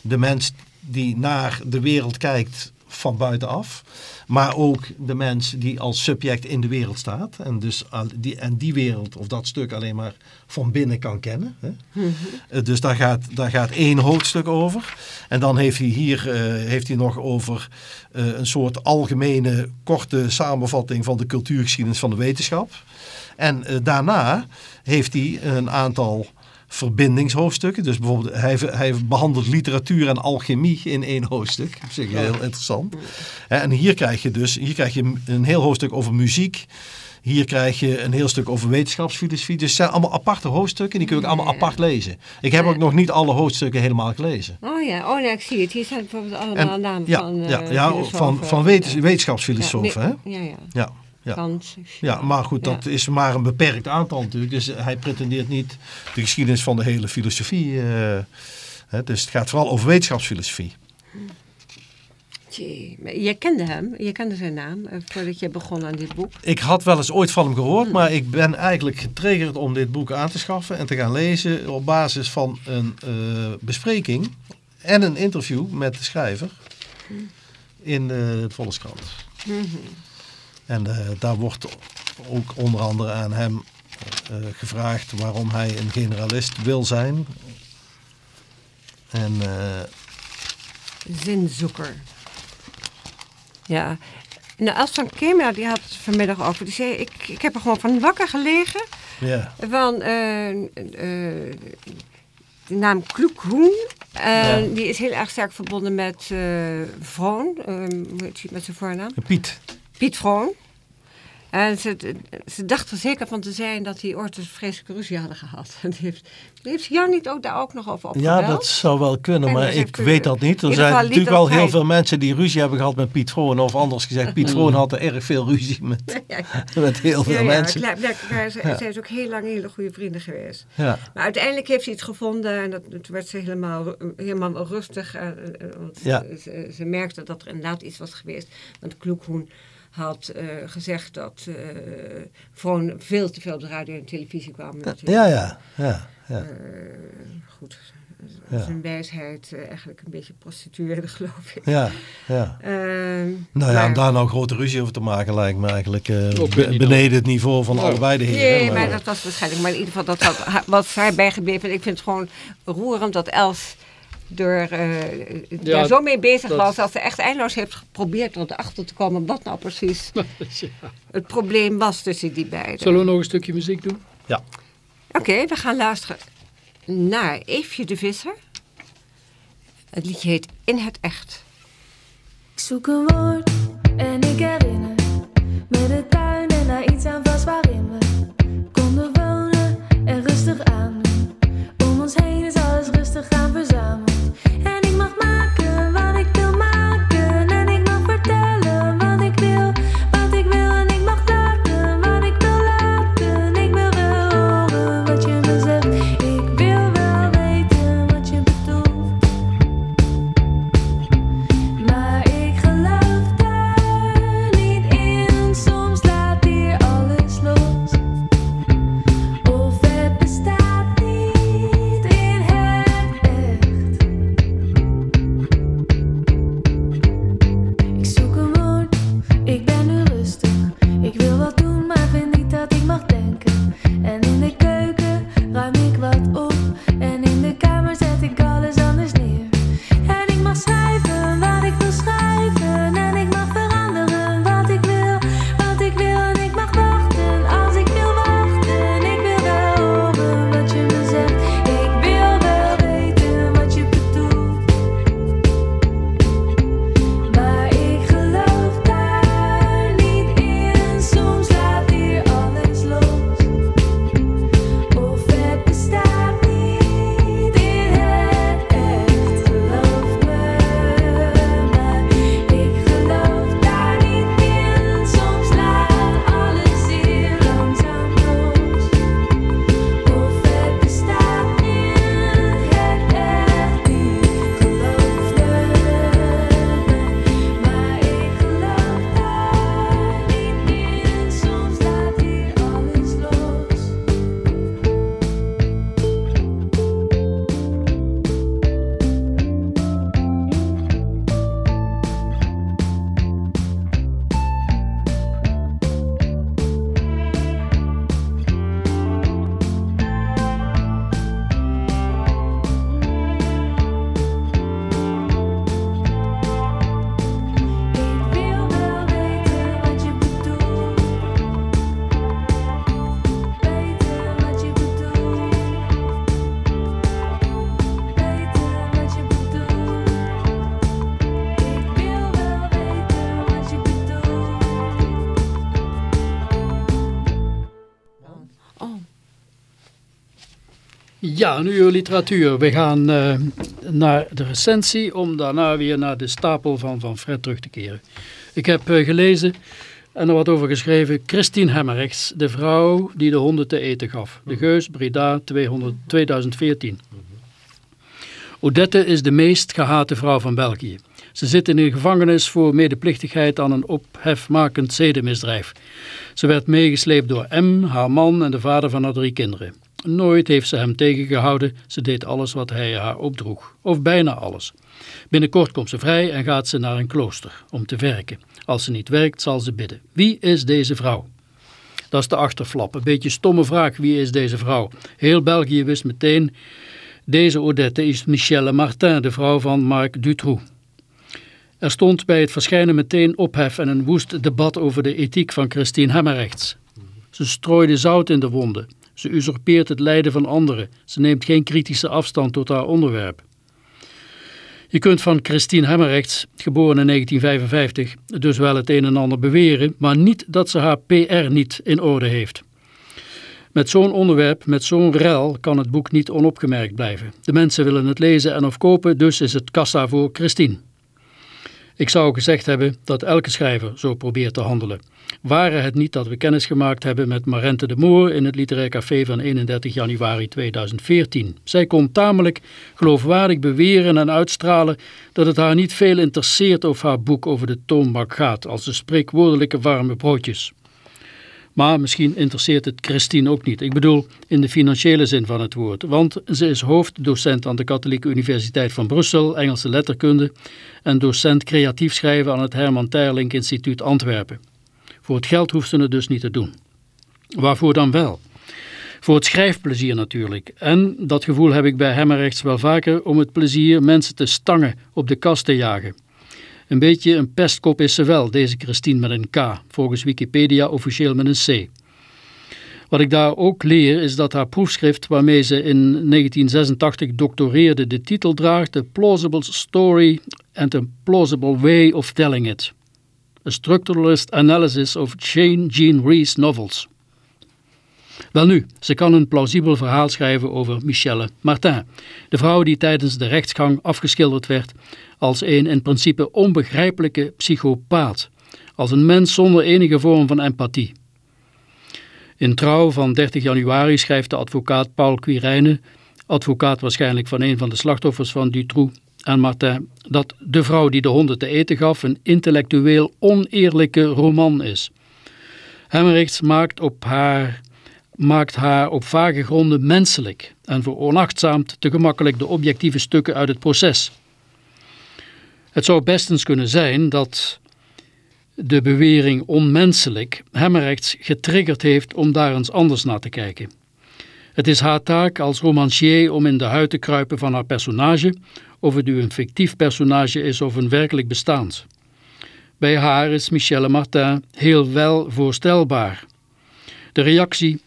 de mens die naar de wereld kijkt van buitenaf. Maar ook de mens die als subject in de wereld staat. En, dus die, en die wereld of dat stuk alleen maar van binnen kan kennen. Hè? Eh, Dus daar gaat, daar gaat één hoofdstuk over. En dan heeft hij hier eh, heeft hij nog over eh, een soort algemene korte samenvatting van de cultuurgeschiedenis van de wetenschap. En daarna heeft hij een aantal verbindingshoofdstukken. Dus bijvoorbeeld, hij, hij behandelt literatuur en alchemie in één hoofdstuk. Dat vind ik heel interessant. En hier krijg je dus hier krijg je een heel hoofdstuk over muziek. Hier krijg je een heel stuk over wetenschapsfilosofie. Dus het zijn allemaal aparte hoofdstukken. Die kun je ook allemaal apart lezen. Ik heb ook nog niet alle hoofdstukken helemaal gelezen. Oh ja, oh ja, ik zie het. Hier zijn bijvoorbeeld allemaal En- namen ja, van. eh, ja, ja, filosofen. van, van wetens- wetenschapsfilosofen. Ja, hè? Ja, ja. Ja, maar goed, dat Ja. is maar een beperkt aantal natuurlijk. Dus hij pretendeert niet de geschiedenis van de hele filosofie. eh, hè, dus het gaat vooral over wetenschapsfilosofie. Je kende hem, je kende zijn naam eh, voordat je begon aan dit boek. Ik had wel eens ooit van hem gehoord, maar ik ben eigenlijk getriggerd om dit boek aan te schaffen en te gaan lezen op basis van een eh, bespreking en een interview met de schrijver in eh, het Volkskrant. En eh, daar wordt ook onder andere aan hem eh, gevraagd waarom hij een generalist wil zijn. En eh, Zinzoeker. Ja, Nou, Els van Kemena die had het vanmiddag over. Die zei, ik, ik heb er gewoon van wakker gelegen. Ja. Van de naam Kloekhoen. En Ja. die is heel erg sterk verbonden met eh Vroon. hoe heet hij met zijn voornaam? Piet. Piet Vroon. En ze, ze dacht er zeker van te zijn dat die een vreselijke ruzie hadden gehad. En heeft, heeft jou niet ook daar ook nog over opgebeld? Ja, dat zou wel kunnen, En maar ik u- weet dat niet. Er zijn natuurlijk wel heel hij- veel mensen die ruzie hebben gehad met Piet Vroon. Of anders gezegd, Piet Vroon had er erg veel ruzie met, Ja, ja. met heel veel Ja, ja, mensen. Zij zijn ook heel lang hele goede vrienden geweest. Ja. Maar uiteindelijk heeft hij iets gevonden en dat, toen werd ze helemaal, helemaal rustig. eh, eh, Ja. ze, ze merkte dat er inderdaad iets was geweest. Want Kloekhoen had eh, gezegd dat uh, Vroon veel te veel op de radio en televisie kwam. Ja, ja, ja. ja. Uh, goed, Ja. zijn wijsheid uh, eigenlijk een beetje prostitueerde, geloof ik. Ja, ja. Uh, nou ja, en daar nou grote ruzie over te maken lijkt me eigenlijk uh, beneden het niveau van allebei de heren. Nee, maar dat was waarschijnlijk. Maar in ieder geval, dat had, was hij bijgebleven. En ik vind het gewoon roerend dat Els door, uh, ja, daar zo mee bezig dat... was, dat ze echt eindeloos heeft geprobeerd om erachter te komen wat nou precies ja. het probleem was tussen die beiden. Zullen we nog een stukje muziek doen? Ja. Oké, okay, we gaan luisteren naar Eefje de Visser. Het liedje heet In het Echt. Ik zoek een woord en ik herinner me de tuin en daar iets aan vast waarin we konden wonen en rustig aandoen. Om ons heen is alles rustig gaan verzameld. Ja, een uur literatuur. We gaan eh, naar de recensie om daarna weer naar de stapel van Van Fred terug te keren. Ik heb eh, gelezen en er wat over geschreven. Christine Hemmerrechts, de vrouw die de honden te eten gaf. De Geus, Breda, 200, 2014. Odette is de meest gehate vrouw van België. Ze zit in de gevangenis voor medeplichtigheid aan een ophefmakend zedenmisdrijf. Ze werd meegesleept door M, haar man en de vader van haar drie kinderen. Nooit heeft ze hem tegengehouden, ze deed alles wat hij haar opdroeg. Of bijna alles. Binnenkort komt ze vrij en gaat ze naar een klooster om te werken. Als ze niet werkt, zal ze bidden. Wie is deze vrouw? Dat is de achterflap. Een beetje stomme vraag, wie is deze vrouw? Heel België wist meteen, deze Odette is Michelle Martin, de vrouw van Marc Dutroux. Er stond bij het verschijnen meteen ophef en een woest debat over de ethiek van Christine Hemmerrechts. Ze strooide zout in de wonden. Ze usurpeert het lijden van anderen. Ze neemt geen kritische afstand tot haar onderwerp. Je kunt van Christine Hemmerrechts, geboren in 1955, dus wel het een en ander beweren, maar niet dat ze haar PR niet in orde heeft. Met zo'n onderwerp, met zo'n rel, kan het boek niet onopgemerkt blijven. De mensen willen het lezen en of kopen, dus is het kassa voor Christine. Ik zou gezegd hebben dat elke schrijver zo probeert te handelen. Ware het niet dat we kennis gemaakt hebben met Marente de Moor in het Literair Café van 31 januari 2014. Zij kon tamelijk geloofwaardig beweren en uitstralen dat het haar niet veel interesseert of haar boek over de toonbak gaat, als de spreekwoordelijke warme broodjes. Maar misschien interesseert het Christine ook niet. Ik bedoel in de financiële zin van het woord. Want ze is hoofddocent aan de Katholieke Universiteit van Brussel, Engelse letterkunde, en docent creatief schrijven aan het Herman Terlink Instituut Antwerpen. Voor het geld hoeft ze het dus niet te doen. Waarvoor dan wel? Voor het schrijfplezier natuurlijk. En dat gevoel heb ik bij Hemmerrechts wel vaker om het plezier mensen te stangen, op de kast te jagen. Een beetje een pestkop is ze wel, deze Christine met een K, volgens Wikipedia officieel met een C. Wat ik daar ook leer is dat haar proefschrift waarmee ze in 1986 doctoreerde de titel draagt The Plausible Story and a Plausible Way of Telling It. A Structuralist Analysis of Jane Jean Rees Novels. Welnu, ze kan een plausibel verhaal schrijven over Michelle Martin, de vrouw die tijdens de rechtsgang afgeschilderd werd als een in principe onbegrijpelijke psychopaat, als een mens zonder enige vorm van empathie. In Trouw van 30 januari schrijft de advocaat Paul Quirijnen, advocaat waarschijnlijk van een van de slachtoffers van Dutroux en Martin, dat De vrouw die de honden te eten gaf een intellectueel oneerlijke roman is. Hemmerichs maakt, op haar, maakt haar op vage gronden menselijk en veronachtzaamt te gemakkelijk de objectieve stukken uit het proces. Het zou bestens kunnen zijn dat de bewering onmenselijk Hemmerrechts getriggerd heeft om daar eens anders naar te kijken. Het is haar taak als romancier om in de huid te kruipen van haar personage, of het nu een fictief personage is of een werkelijk bestaand. Bij haar is Michelle Martin heel wel voorstelbaar. De reactie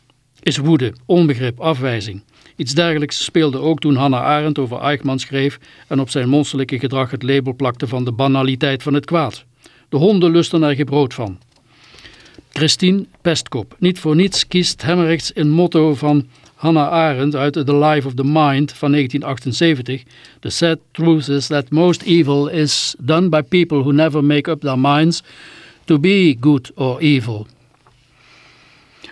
is woede, onbegrip, afwijzing. Iets dergelijks speelde ook toen Hannah Arendt over Eichmann schreef en op zijn monsterlijke gedrag het label plakte van de banaliteit van het kwaad. De honden lusten er gebrood van. Christine Pestkop. Niet voor niets kiest Hemmerrechts een motto van Hannah Arendt uit The Life of the Mind van 1978. The sad truth is that most evil is done by people who never make up their minds to be good or evil.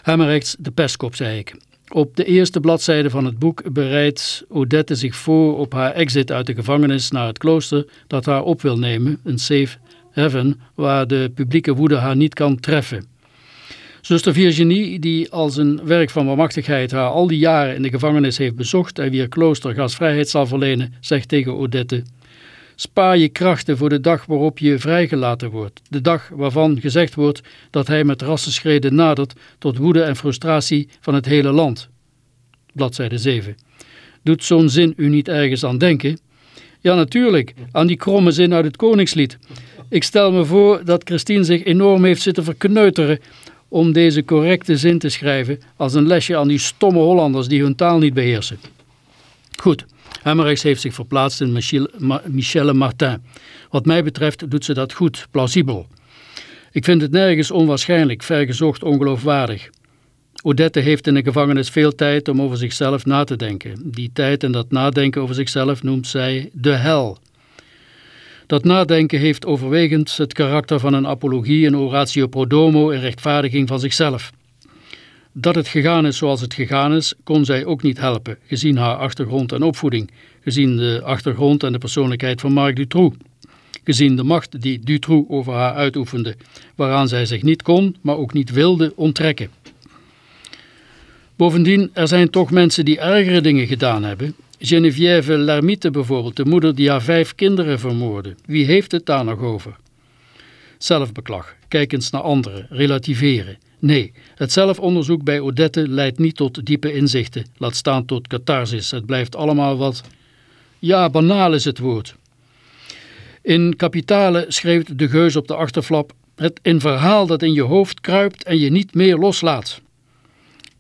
Hemmerrechts de pestkop, zei ik. Op de eerste bladzijde van het boek bereidt Odette zich voor op haar exit uit de gevangenis naar het klooster dat haar op wil nemen, een safe heaven waar de publieke woede haar niet kan treffen. Zuster Virginie, die als een werk van bemachtigheid haar al die jaren in de gevangenis heeft bezocht en wier klooster gasvrijheid zal verlenen, zegt tegen Odette Spaar je krachten voor de dag waarop je vrijgelaten wordt. De dag waarvan gezegd wordt dat hij met rassenschreden nadert tot woede en frustratie van het hele land. Bladzijde 7. Doet zo'n zin u niet ergens aan denken? Ja, natuurlijk, aan die kromme zin uit het Koningslied. Ik stel me voor dat Christine zich enorm heeft zitten verkneuteren om deze correcte zin te schrijven als een lesje aan die stomme Hollanders die hun taal niet beheersen. Goed, Hemmerrechts heeft zich verplaatst in Michelle Martin. Wat mij betreft doet ze dat goed, plausibel. Ik vind het nergens onwaarschijnlijk, vergezocht, ongeloofwaardig. Odette heeft in de gevangenis veel tijd om over zichzelf na te denken. Die tijd en dat nadenken over zichzelf noemt zij de hel. Dat nadenken heeft overwegend het karakter van een apologie in oratio pro domo in rechtvaardiging van zichzelf. Dat het gegaan is zoals het gegaan is, kon zij ook niet helpen, gezien haar achtergrond en opvoeding, gezien de achtergrond en de persoonlijkheid van Marc Dutroux, gezien de macht die Dutroux over haar uitoefende, waaraan zij zich niet kon, maar ook niet wilde onttrekken. Bovendien, er zijn toch mensen die ergere dingen gedaan hebben. Geneviève Lermite bijvoorbeeld, de moeder die haar vijf kinderen vermoordde. Wie heeft het daar nog over? Zelfbeklag, kijk eens naar anderen, relativeren. Nee, het zelfonderzoek bij Odette leidt niet tot diepe inzichten, laat staan tot catharsis. Het blijft allemaal wat... Ja, banaal is het woord. In Kapitale schreef de geus op de achterflap het een verhaal dat in je hoofd kruipt en je niet meer loslaat.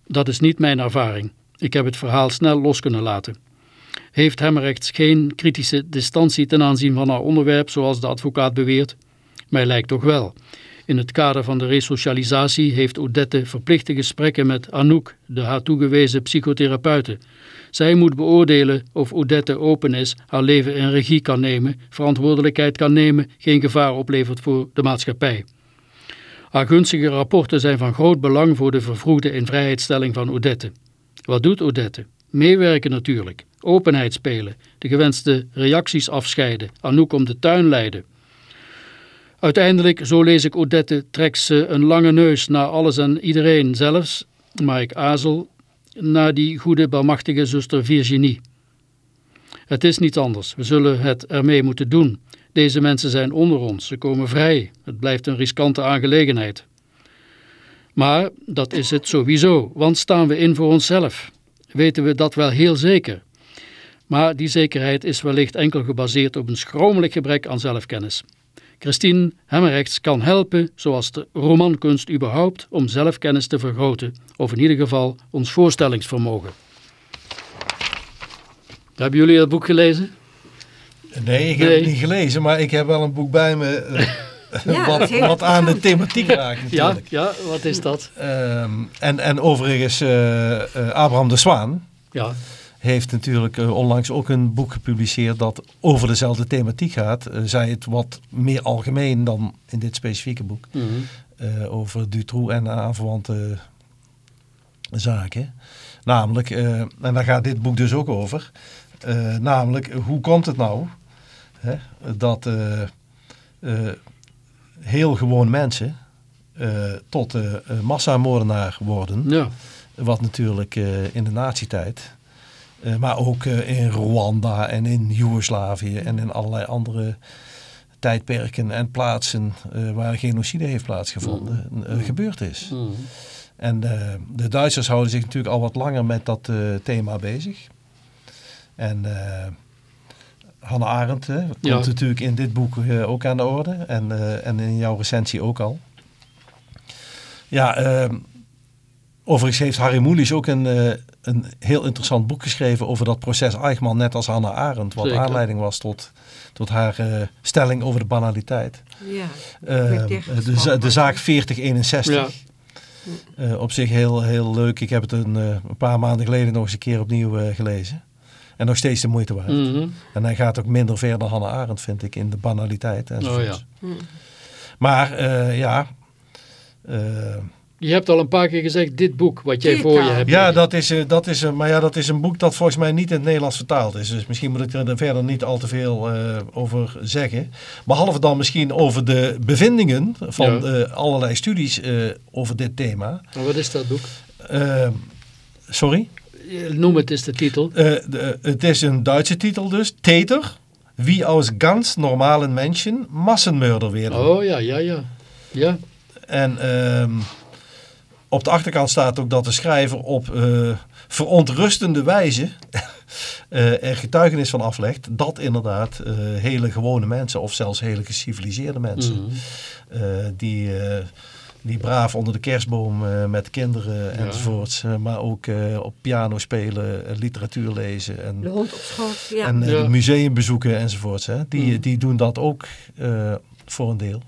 Dat is niet mijn ervaring. Ik heb het verhaal snel los kunnen laten. Heeft Hemmerrechts geen kritische distantie ten aanzien van haar onderwerp, zoals de advocaat beweert? Mij lijkt toch wel. In het kader van de resocialisatie heeft Odette verplichte gesprekken met Anouk, de haar toegewezen psychotherapeute. Zij moet beoordelen of Odette open is, haar leven in regie kan nemen, verantwoordelijkheid kan nemen, geen gevaar oplevert voor de maatschappij. Haar gunstige rapporten zijn van groot belang voor de vervroegde invrijheidstelling van Odette. Wat doet Odette? Meewerken natuurlijk, openheid spelen, de gewenste reacties afscheiden, Anouk om de tuin leiden. Uiteindelijk, zo lees ik Odette, trekt ze een lange neus naar alles en iedereen, zelfs, maar ik azel, naar die goede barmachtige zuster Virginie. Het is niet anders, we zullen het ermee moeten doen. Deze mensen zijn onder ons, ze komen vrij, het blijft een riskante aangelegenheid. Maar dat is het sowieso, want staan we in voor onszelf. Weten we dat wel heel zeker. Maar die zekerheid is wellicht enkel gebaseerd op een schromelijk gebrek aan zelfkennis. Christine Hemmerrechts kan helpen, zoals de romankunst überhaupt, om zelfkennis te vergroten, of in ieder geval ons voorstellingsvermogen. Hebben jullie dat boek gelezen? Nee, ik Nee. heb het niet gelezen, maar ik heb wel een boek bij me eh, Ja, wat, aan de thematiek raakt Ja, natuurlijk. ja, wat is dat? Ehm, en, en overigens, eh, eh, Abraham de Zwaan Ja, heeft natuurlijk eh, onlangs ook een boek gepubliceerd dat over dezelfde thematiek gaat. Eh, zij het wat meer algemeen dan in dit specifieke boek. mhm. eh, over Dutroux en aanverwante zaken. Namelijk, en daar gaat dit boek dus ook over. namelijk, hoe komt het nou hè, dat heel gewoon mensen tot massamoordenaar worden. ja. Wat natuurlijk in de nazietijd, eh, maar ook eh, in Rwanda en in Joegoslavië en in allerlei andere tijdperken en plaatsen eh, waar genocide heeft plaatsgevonden, eh, gebeurd is. Mhm. En eh, de Duitsers houden zich natuurlijk al wat langer met dat thema bezig. En Hannah Arendt hè, komt Ja. natuurlijk in dit boek ook aan de orde. En, en in jouw recensie ook al. Ja, ehm, overigens heeft Harry Mulisch ook een, een heel interessant boek geschreven over dat proces Eichmann, net als Hannah Arendt. Wat Zeker. aanleiding was tot, tot haar eh, stelling over de banaliteit. Ja, werd de, de zaak 4061. Ja. Eh, op zich heel, heel leuk. Ik heb het een, eh, een paar maanden geleden nog eens een keer opnieuw eh, gelezen. En nog steeds de moeite waard. Mhm. En hij gaat ook minder ver dan Hannah Arendt, vind ik, in de banaliteit. enzovoorts. Oh ja. Maar eh, ja, eh, Je hebt al een paar keer gezegd, dit boek wat jij voor je hebt. ja, dat is, eh, dat is, een- maar ja, dat is een boek dat volgens mij niet in het Nederlands vertaald is. Dus misschien moet ik er verder niet al te veel eh, over zeggen. Behalve dan misschien over de bevindingen van Ja. eh, allerlei studies eh, over dit thema. Maar wat is dat boek? Eh, sorry? Noem het eens de titel. Eh, de, het is een Duitse titel dus. Täter, wie aus ganz normalen Menschen Massenmörder werden. Oh ja, ja, ja. Ja, En ehm, op de achterkant staat ook dat de schrijver op eh, verontrustende wijze eh, er getuigenis van aflegt dat inderdaad eh, hele gewone mensen of zelfs hele geciviliseerde mensen Mhm. eh, die, eh, die braaf onder de kerstboom eh, met kinderen Ja. enzovoorts, eh, maar ook eh, op piano spelen, literatuur lezen en De hond op schoot, ja. en eh, Ja. museum bezoeken enzovoorts. Hè. Die, Mm. die doen dat ook eh, voor een deel.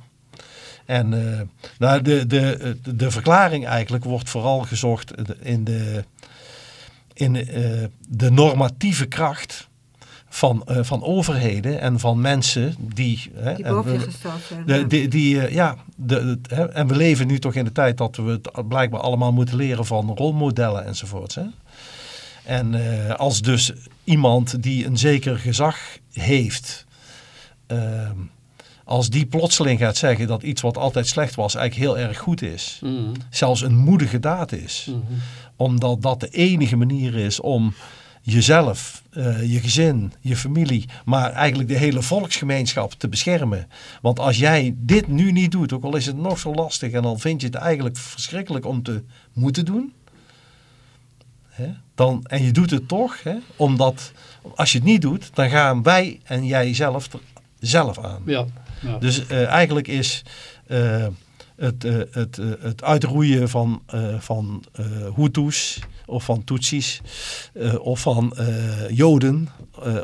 En eh, nou, de, de, de, de verklaring eigenlijk wordt vooral gezocht in de, in, eh, de normatieve kracht van, eh, van overheden en van mensen die... Hè, die en boven gesteld zijn. de, die, die, ja, de, hè, en we leven nu toch in de tijd dat we het blijkbaar allemaal moeten leren van rolmodellen enzovoorts. Hè? En als dus iemand die een zeker gezag heeft, ehm, als die plotseling gaat zeggen dat iets wat altijd slecht was eigenlijk heel erg goed is, Mhm. zelfs een moedige daad is, Mhm. omdat dat de enige manier is om jezelf, eh, je gezin, je familie, maar eigenlijk de hele volksgemeenschap te beschermen. Want als jij dit nu niet doet, ook al is het nog zo lastig en dan vind je het eigenlijk verschrikkelijk om te moeten doen. Hè, dan, en je doet het toch, hè, omdat als je het niet doet, dan gaan wij en jij zelf er zelf aan. Ja. Dus eh, eigenlijk is eh, het, eh, het, het uitroeien van, van Hutus of van Tutsis of van Joden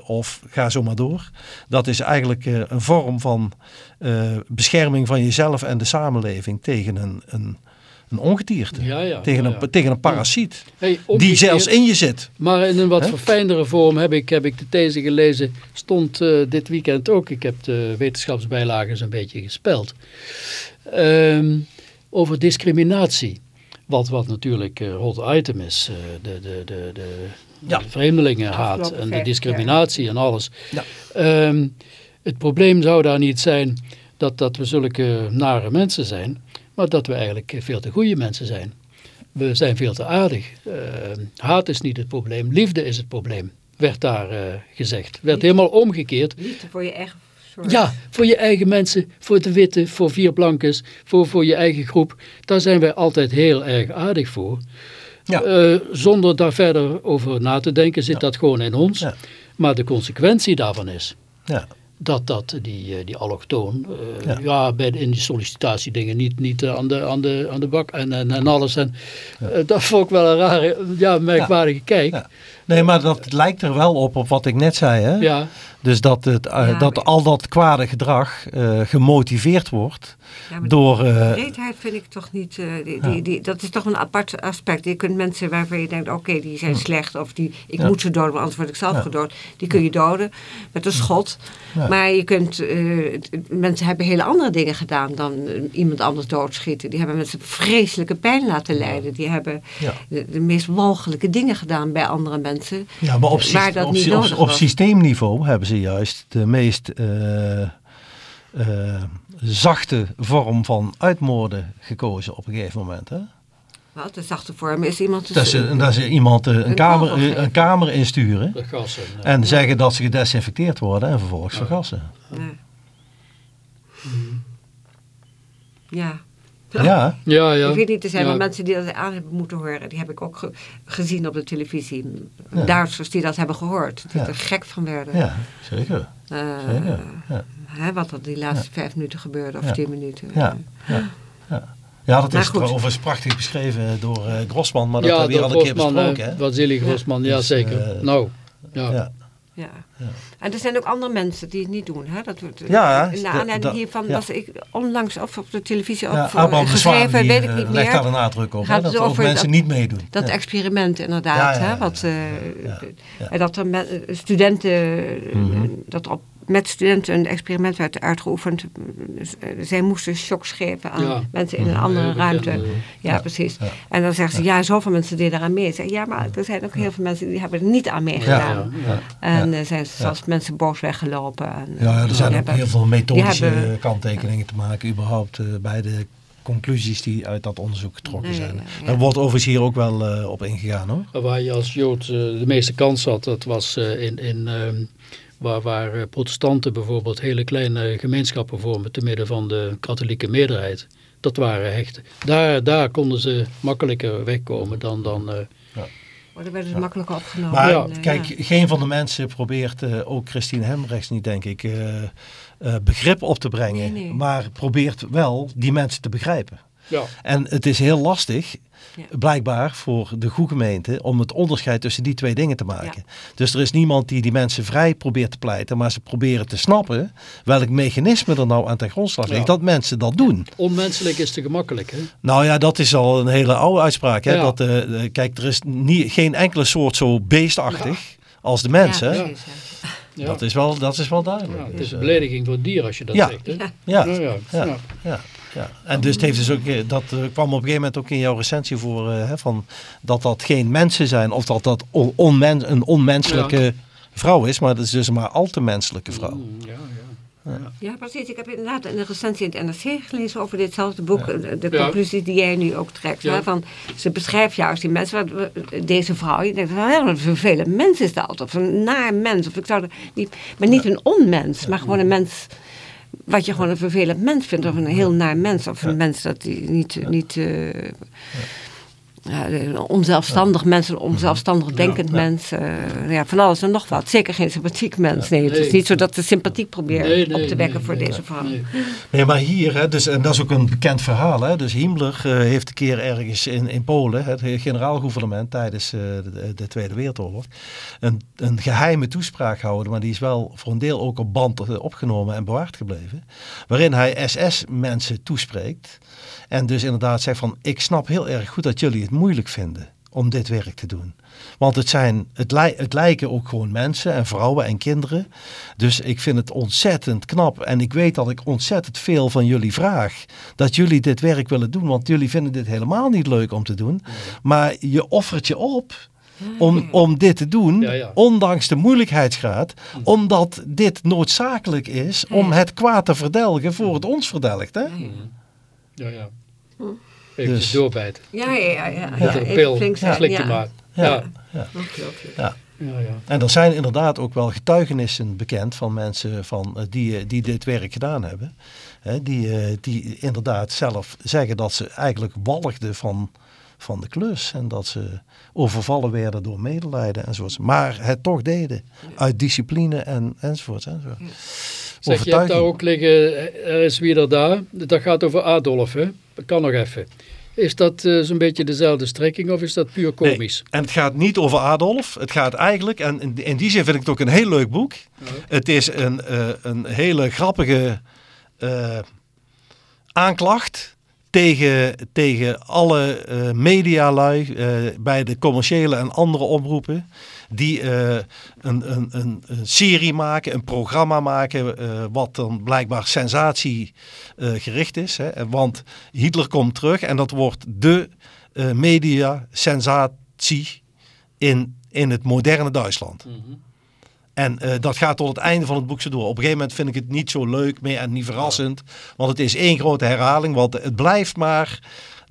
of ga zo maar door. Dat is eigenlijk een vorm van bescherming van jezelf en de samenleving tegen een, een, een ongedierte. Ja, ja, tegen, ja, een, tegen een parasiet. Hey, Die zelfs in je zit. Maar in een wat verfijndere vorm heb ik, heb ik de these gelezen. Stond eh, dit weekend ook. Ik heb de wetenschapsbijlagen eens een beetje gespeld. Ehm, over discriminatie. Wat, wat natuurlijk eh, hot item is. eh, de, de, de, de, Ja. de vreemdelingenhaat en de discriminatie en alles. Ja. Ehm, het probleem zou daar niet zijn dat, dat we zulke nare mensen zijn. Maar dat we eigenlijk veel te goede mensen zijn. We zijn veel te aardig. Eh, haat is niet het probleem, liefde is het probleem, werd daar eh, gezegd. Werd helemaal omgekeerd. Liefde voor je eigen soort. Ja, voor je eigen mensen, voor de witte, voor vier blankes, voor, voor je eigen groep. Daar zijn wij altijd heel erg aardig voor. Ja. Eh, zonder daar verder over na te denken zit dat gewoon in ons. Ja. Maar de consequentie daarvan is Ja. Dat, dat die, eh, die allochtoon, eh, Ja. ja. bij de, in die sollicitatiedingen niet, niet eh, aan, de, aan, de, aan de bak en, en, en alles. En, dat vond ik wel een rare, ja, merkwaardige kijk. Nee, maar dat lijkt er wel op, op wat ik net zei. Hè? Ja, Dus dat, het, eh, Ja, dat al dat kwade gedrag eh, gemotiveerd wordt Ja, door... eh, Vreedheid vind ik toch niet, eh, die, die, die, dat is toch een apart aspect. Je kunt mensen waarvan je denkt, oké, die zijn slecht of die, ik Ja. moet ze doden, want anders word ik zelf Ja. gedood. Die kun je doden met een schot. Ja. Maar je kunt, eh, mensen hebben hele andere dingen gedaan dan iemand anders doodschieten. Die hebben mensen vreselijke pijn laten lijden. Die hebben Ja. de, de meest walgelijke dingen gedaan bij andere mensen. Ja, maar op, waar syst- dat op, niet sy- op, nodig op was. systeemniveau hebben ze juist de meest eh, eh, zachte vorm van uitmoorden gekozen op een gegeven moment. Hè? Wat, de zachte vorm is iemand... Dat ze, dat ze iemand eh, een, Een kamer, een kamer insturen de gassen. ja. en zeggen dat ze gedesinfecteerd worden en vervolgens vergassen. Nee. Ja. Ja, Ja, ja. Ik weet niet, er zijn Ja. wel mensen die dat aan hebben moeten horen. Die heb ik ook ge- gezien op de televisie. Duitsers die dat hebben gehoord. Die Ja. er gek van werden. ja zeker. Eh, zeker. Ja. hè, wat er die laatste vijf minuten gebeurde, of Ja. tien minuten. Ja, ja, ja. ja dat Maar is goed. overigens prachtig beschreven door eh Grossman, maar dat ja, hebben we weer door al een keer besproken. hè? Vasily Grossman, ja Dus, zeker. eh, nou, ja. Ja. Ja. En er zijn ook andere mensen die het niet doen. Hè? Dat wordt, Ja, in de aanleiding dat- hiervan was ik onlangs of op de televisie Ja, de Zwaan geschreven, die, weet ik eh, niet meer. daar de nadruk op, hè, dat ook over mensen dat- niet meedoen. Dat experiment inderdaad. Hè, wat, eh, dat er eh, studenten, eh, Mhm. dat op, met studenten een experiment werd uitgeoefend. Eh, Zij moesten shocks geven aan Ja. mensen in een andere ruimte. bekend, eh, Ja, Ja. precies. Ja. En dan zeggen ze, ja, zoveel mensen deden eraan mee. Zeg, ja, maar er zijn ook heel veel mensen die hebben er niet aan meegedaan. ja, ja. En er zijn zelfs mensen boos weggelopen. En, Ja, er die zijn ook heel veel methodische hebben- kanttekeningen te maken, überhaupt eh, bij de conclusies die uit dat onderzoek getrokken zijn. ja, ja. Daar wordt overigens hier ook wel eh, op ingegaan hoor. Waar je als Jood eh, de meeste kans had, dat was eh, in, in ehm, waar, waar eh, protestanten bijvoorbeeld hele kleine gemeenschappen vormen te midden van de katholieke meerderheid. Dat waren hechten. Daar, daar konden ze makkelijker wegkomen dan, dan eh, Oh, daar werden ze makkelijk opgenomen. Maar Ja. En, kijk, ja. geen van de mensen probeert, eh, ook Christine Hembrechts niet denk ik, eh, eh, begrip op te brengen. Nee, nee. Maar probeert wel die mensen te begrijpen. ja. En het is heel lastig, Ja. blijkbaar voor de goede gemeente, om het onderscheid tussen die twee dingen te maken. Dus er is niemand die die mensen vrij probeert te pleiten, maar ze proberen te snappen welk mechanisme er nou aan ten grondslag ligt, Ja. dat mensen dat doen. onmenselijk is te gemakkelijk. Hè? Nou ja, dat is al een hele oude uitspraak. Hè? Ja. Dat, eh, eh, kijk, er is niet, geen enkele soort zo beestachtig als de mens. Ja. Dat, is wel, dat is wel duidelijk. Ja, het Dus, is een eh, belediging voor het dier als je dat Ja. zegt. Hè? Ja. ja, Ja, ja, En dus het heeft dus ook, eh, dat eh, kwam op een gegeven moment ook in jouw recensie voor, eh, hè, van, dat dat geen mensen zijn of dat dat on- onmen, een onmenselijke vrouw is, maar dat is dus een maar al te menselijke vrouw. Mm, ja, ja. Ja, precies. Ik heb inderdaad een recensie in het NRC gelezen over ditzelfde boek. De, de Ja. conclusies die jij nu ook trekt. Ja. Hè, van, ze beschrijft juist die mensen. Wat, deze vrouw. Je denkt, nou wat een vervelend mens is dat. Of een naar mens. Of ik zou er niet, maar niet een onmens. Maar gewoon een mens... Wat je gewoon een vervelend mens vindt. Of een heel naar mens. Of een mens dat die niet... niet eh, onzelfstandig mens, een onzelfstandig denkend Ja. mens. eh, ja, van alles en nog wat. Zeker geen sympathiek mens. Nee, het is niet zo dat de sympathiek probeert op te wekken voor deze vrouw. nee. Maar hier, hè, dus, en dat is ook een bekend verhaal. Hè, dus Himmler eh, heeft een keer ergens in, in Polen, het generaal-gouvernement tijdens eh, de, de Tweede Wereldoorlog, een, een geheime toespraak gehouden. Maar die is wel voor een deel ook op band opgenomen en bewaard gebleven. Waarin hij SS-mensen toespreekt. En dus inderdaad zegt van, ik snap heel erg goed dat jullie het moeilijk vinden om dit werk te doen. Want het, zijn, het, lij- het lijken ook gewoon mensen en vrouwen en kinderen. Dus ik vind het ontzettend knap. En ik weet dat ik ontzettend veel van jullie vraag. Dat jullie dit werk willen doen. Want jullie vinden dit helemaal niet leuk om te doen. Maar je offert je op om, om dit te doen. Ja, ja. Ondanks de moeilijkheidsgraad. Omdat dit noodzakelijk is om het kwaad te verdelgen voor het ons verdelgt. Hè? Ja, ja. Even Dus- doorbijten. Ja, ja, ja. ja, Met ja, een pil, flink zijn, slik je ja. maar. Ja. Ja. Ja. Ongelooflijk. Ja. Ja, ja. En er zijn inderdaad ook wel getuigenissen bekend van mensen van, eh, die, eh, die dit werk gedaan hebben. Hè, die, eh, die inderdaad zelf zeggen dat ze eigenlijk walgden van, van de klus. En dat ze overvallen werden door medelijden enzovoorts. Maar het toch deden. Uit discipline en, enzovoorts. enzovoort. Zeg, je hebt daar ook liggen, er is wie er daar. Dat gaat over Adolf, hè? Dat kan nog even. Is dat eh, zo'n beetje dezelfde strekking of is dat puur Nee, komisch? En het gaat niet over Adolf. Het gaat eigenlijk, en in, in die zin vind ik het ook een heel leuk boek. Het is een, eh, een hele grappige eh, aanklacht tegen, tegen alle eh medialui eh, bij de commerciële en andere omroepen. Die eh, een, een, een, serie maken, een programma maken, eh, wat dan blijkbaar sensatie eh, is. Hè. Want Hitler komt terug en dat wordt de media sensatie in, in het moderne Duitsland. En eh, dat gaat tot het einde van het boek zo door. Op een gegeven moment vind ik het niet zo leuk meer en niet verrassend. Want het is één grote herhaling. Want het blijft maar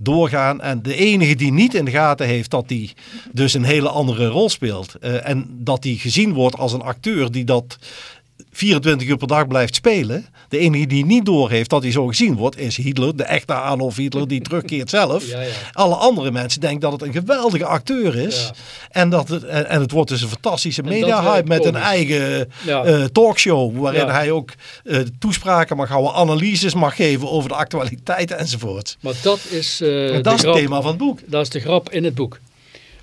doorgaan. En de enige die niet in de gaten heeft dat hij dus een hele andere rol speelt. eh, en dat hij gezien wordt als een acteur die dat 24 uur per dag blijft spelen. De enige die niet doorheeft dat hij zo gezien wordt, is Hitler, de echte Adolf Hitler, die terugkeert zelf. Ja, ja. Alle andere mensen denken dat het een geweldige acteur is. Ja. En, dat het, en, en het wordt dus een fantastische media-hype met een eigen eh, talkshow. Waarin hij ook eh, toespraken mag houden, analyses mag geven over de actualiteit enzovoort. Maar dat is, eh, en dat de is het grap, thema van het boek. dat is de grap in het boek.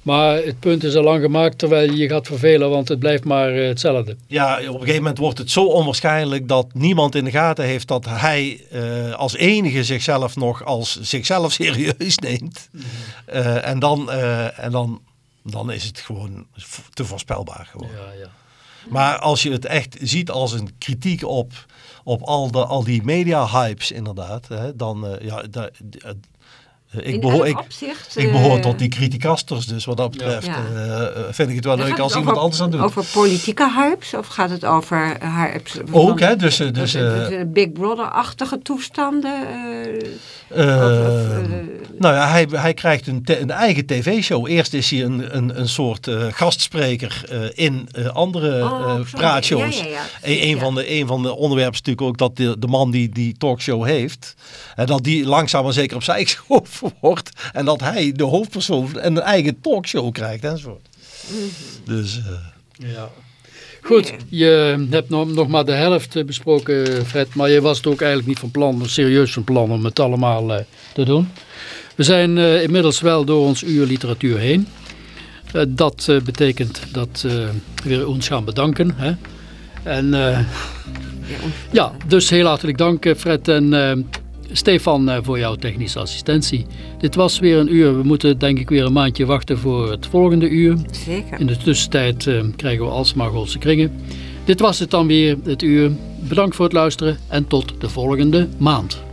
Maar het punt is al lang gemaakt terwijl je je gaat vervelen, want het blijft maar eh, hetzelfde. Ja, op een gegeven moment wordt het zo onwaarschijnlijk dat niemand in de gaten heeft dat hij eh, als enige zichzelf nog als zichzelf serieus neemt. Eh, en dan, en dan, dan is het gewoon te voorspelbaar geworden. Ja, ja. Maar als je het echt ziet als een kritiek op, op al, de, al die media-hypes inderdaad, hè, dan ja, ik, In behoor, ik, opzicht, ik behoor eh, tot die criticasters, dus wat dat betreft Ja. eh, eh, vind ik het wel leuk het als over- iemand anders aan doet. Over politieke hypes of gaat het over hypes? Ook, hè, dus, eh, dus, dus, Big Brother-achtige toestanden? eh, Eh, of, eh, nou ja, hij, hij krijgt een, eigen tv-show. Eerst is hij een, een, een soort eh, gastspreker eh, in eh, andere Oh, eh, praatshows. Ja, ja, ja. Een, van de, een van de onderwerpen is natuurlijk ook dat de, de man die die talkshow heeft, en dat die langzaam maar zeker opzij geschoven wordt. En dat hij, de hoofdpersoon, een eigen talkshow krijgt enzovoort. Mhm. Dus... eh, Ja. Goed, je hebt nog, nog maar de helft eh, besproken, Fred. Maar je was het ook eigenlijk niet van plan, serieus van plan om het allemaal eh, te doen. We zijn eh, inmiddels wel door ons uur literatuur heen. Eh, dat eh, betekent dat eh, we ons gaan bedanken. Hè? En eh, ja, dus heel hartelijk dank Fred en Stefan eh, voor jouw technische assistentie. Dit was weer een uur. We moeten denk ik weer een maandje wachten voor het volgende uur. zeker. In de tussentijd eh, krijgen we alsmaar Golse kringen. Dit was het dan weer, het uur. Bedankt voor het luisteren en tot de volgende maand.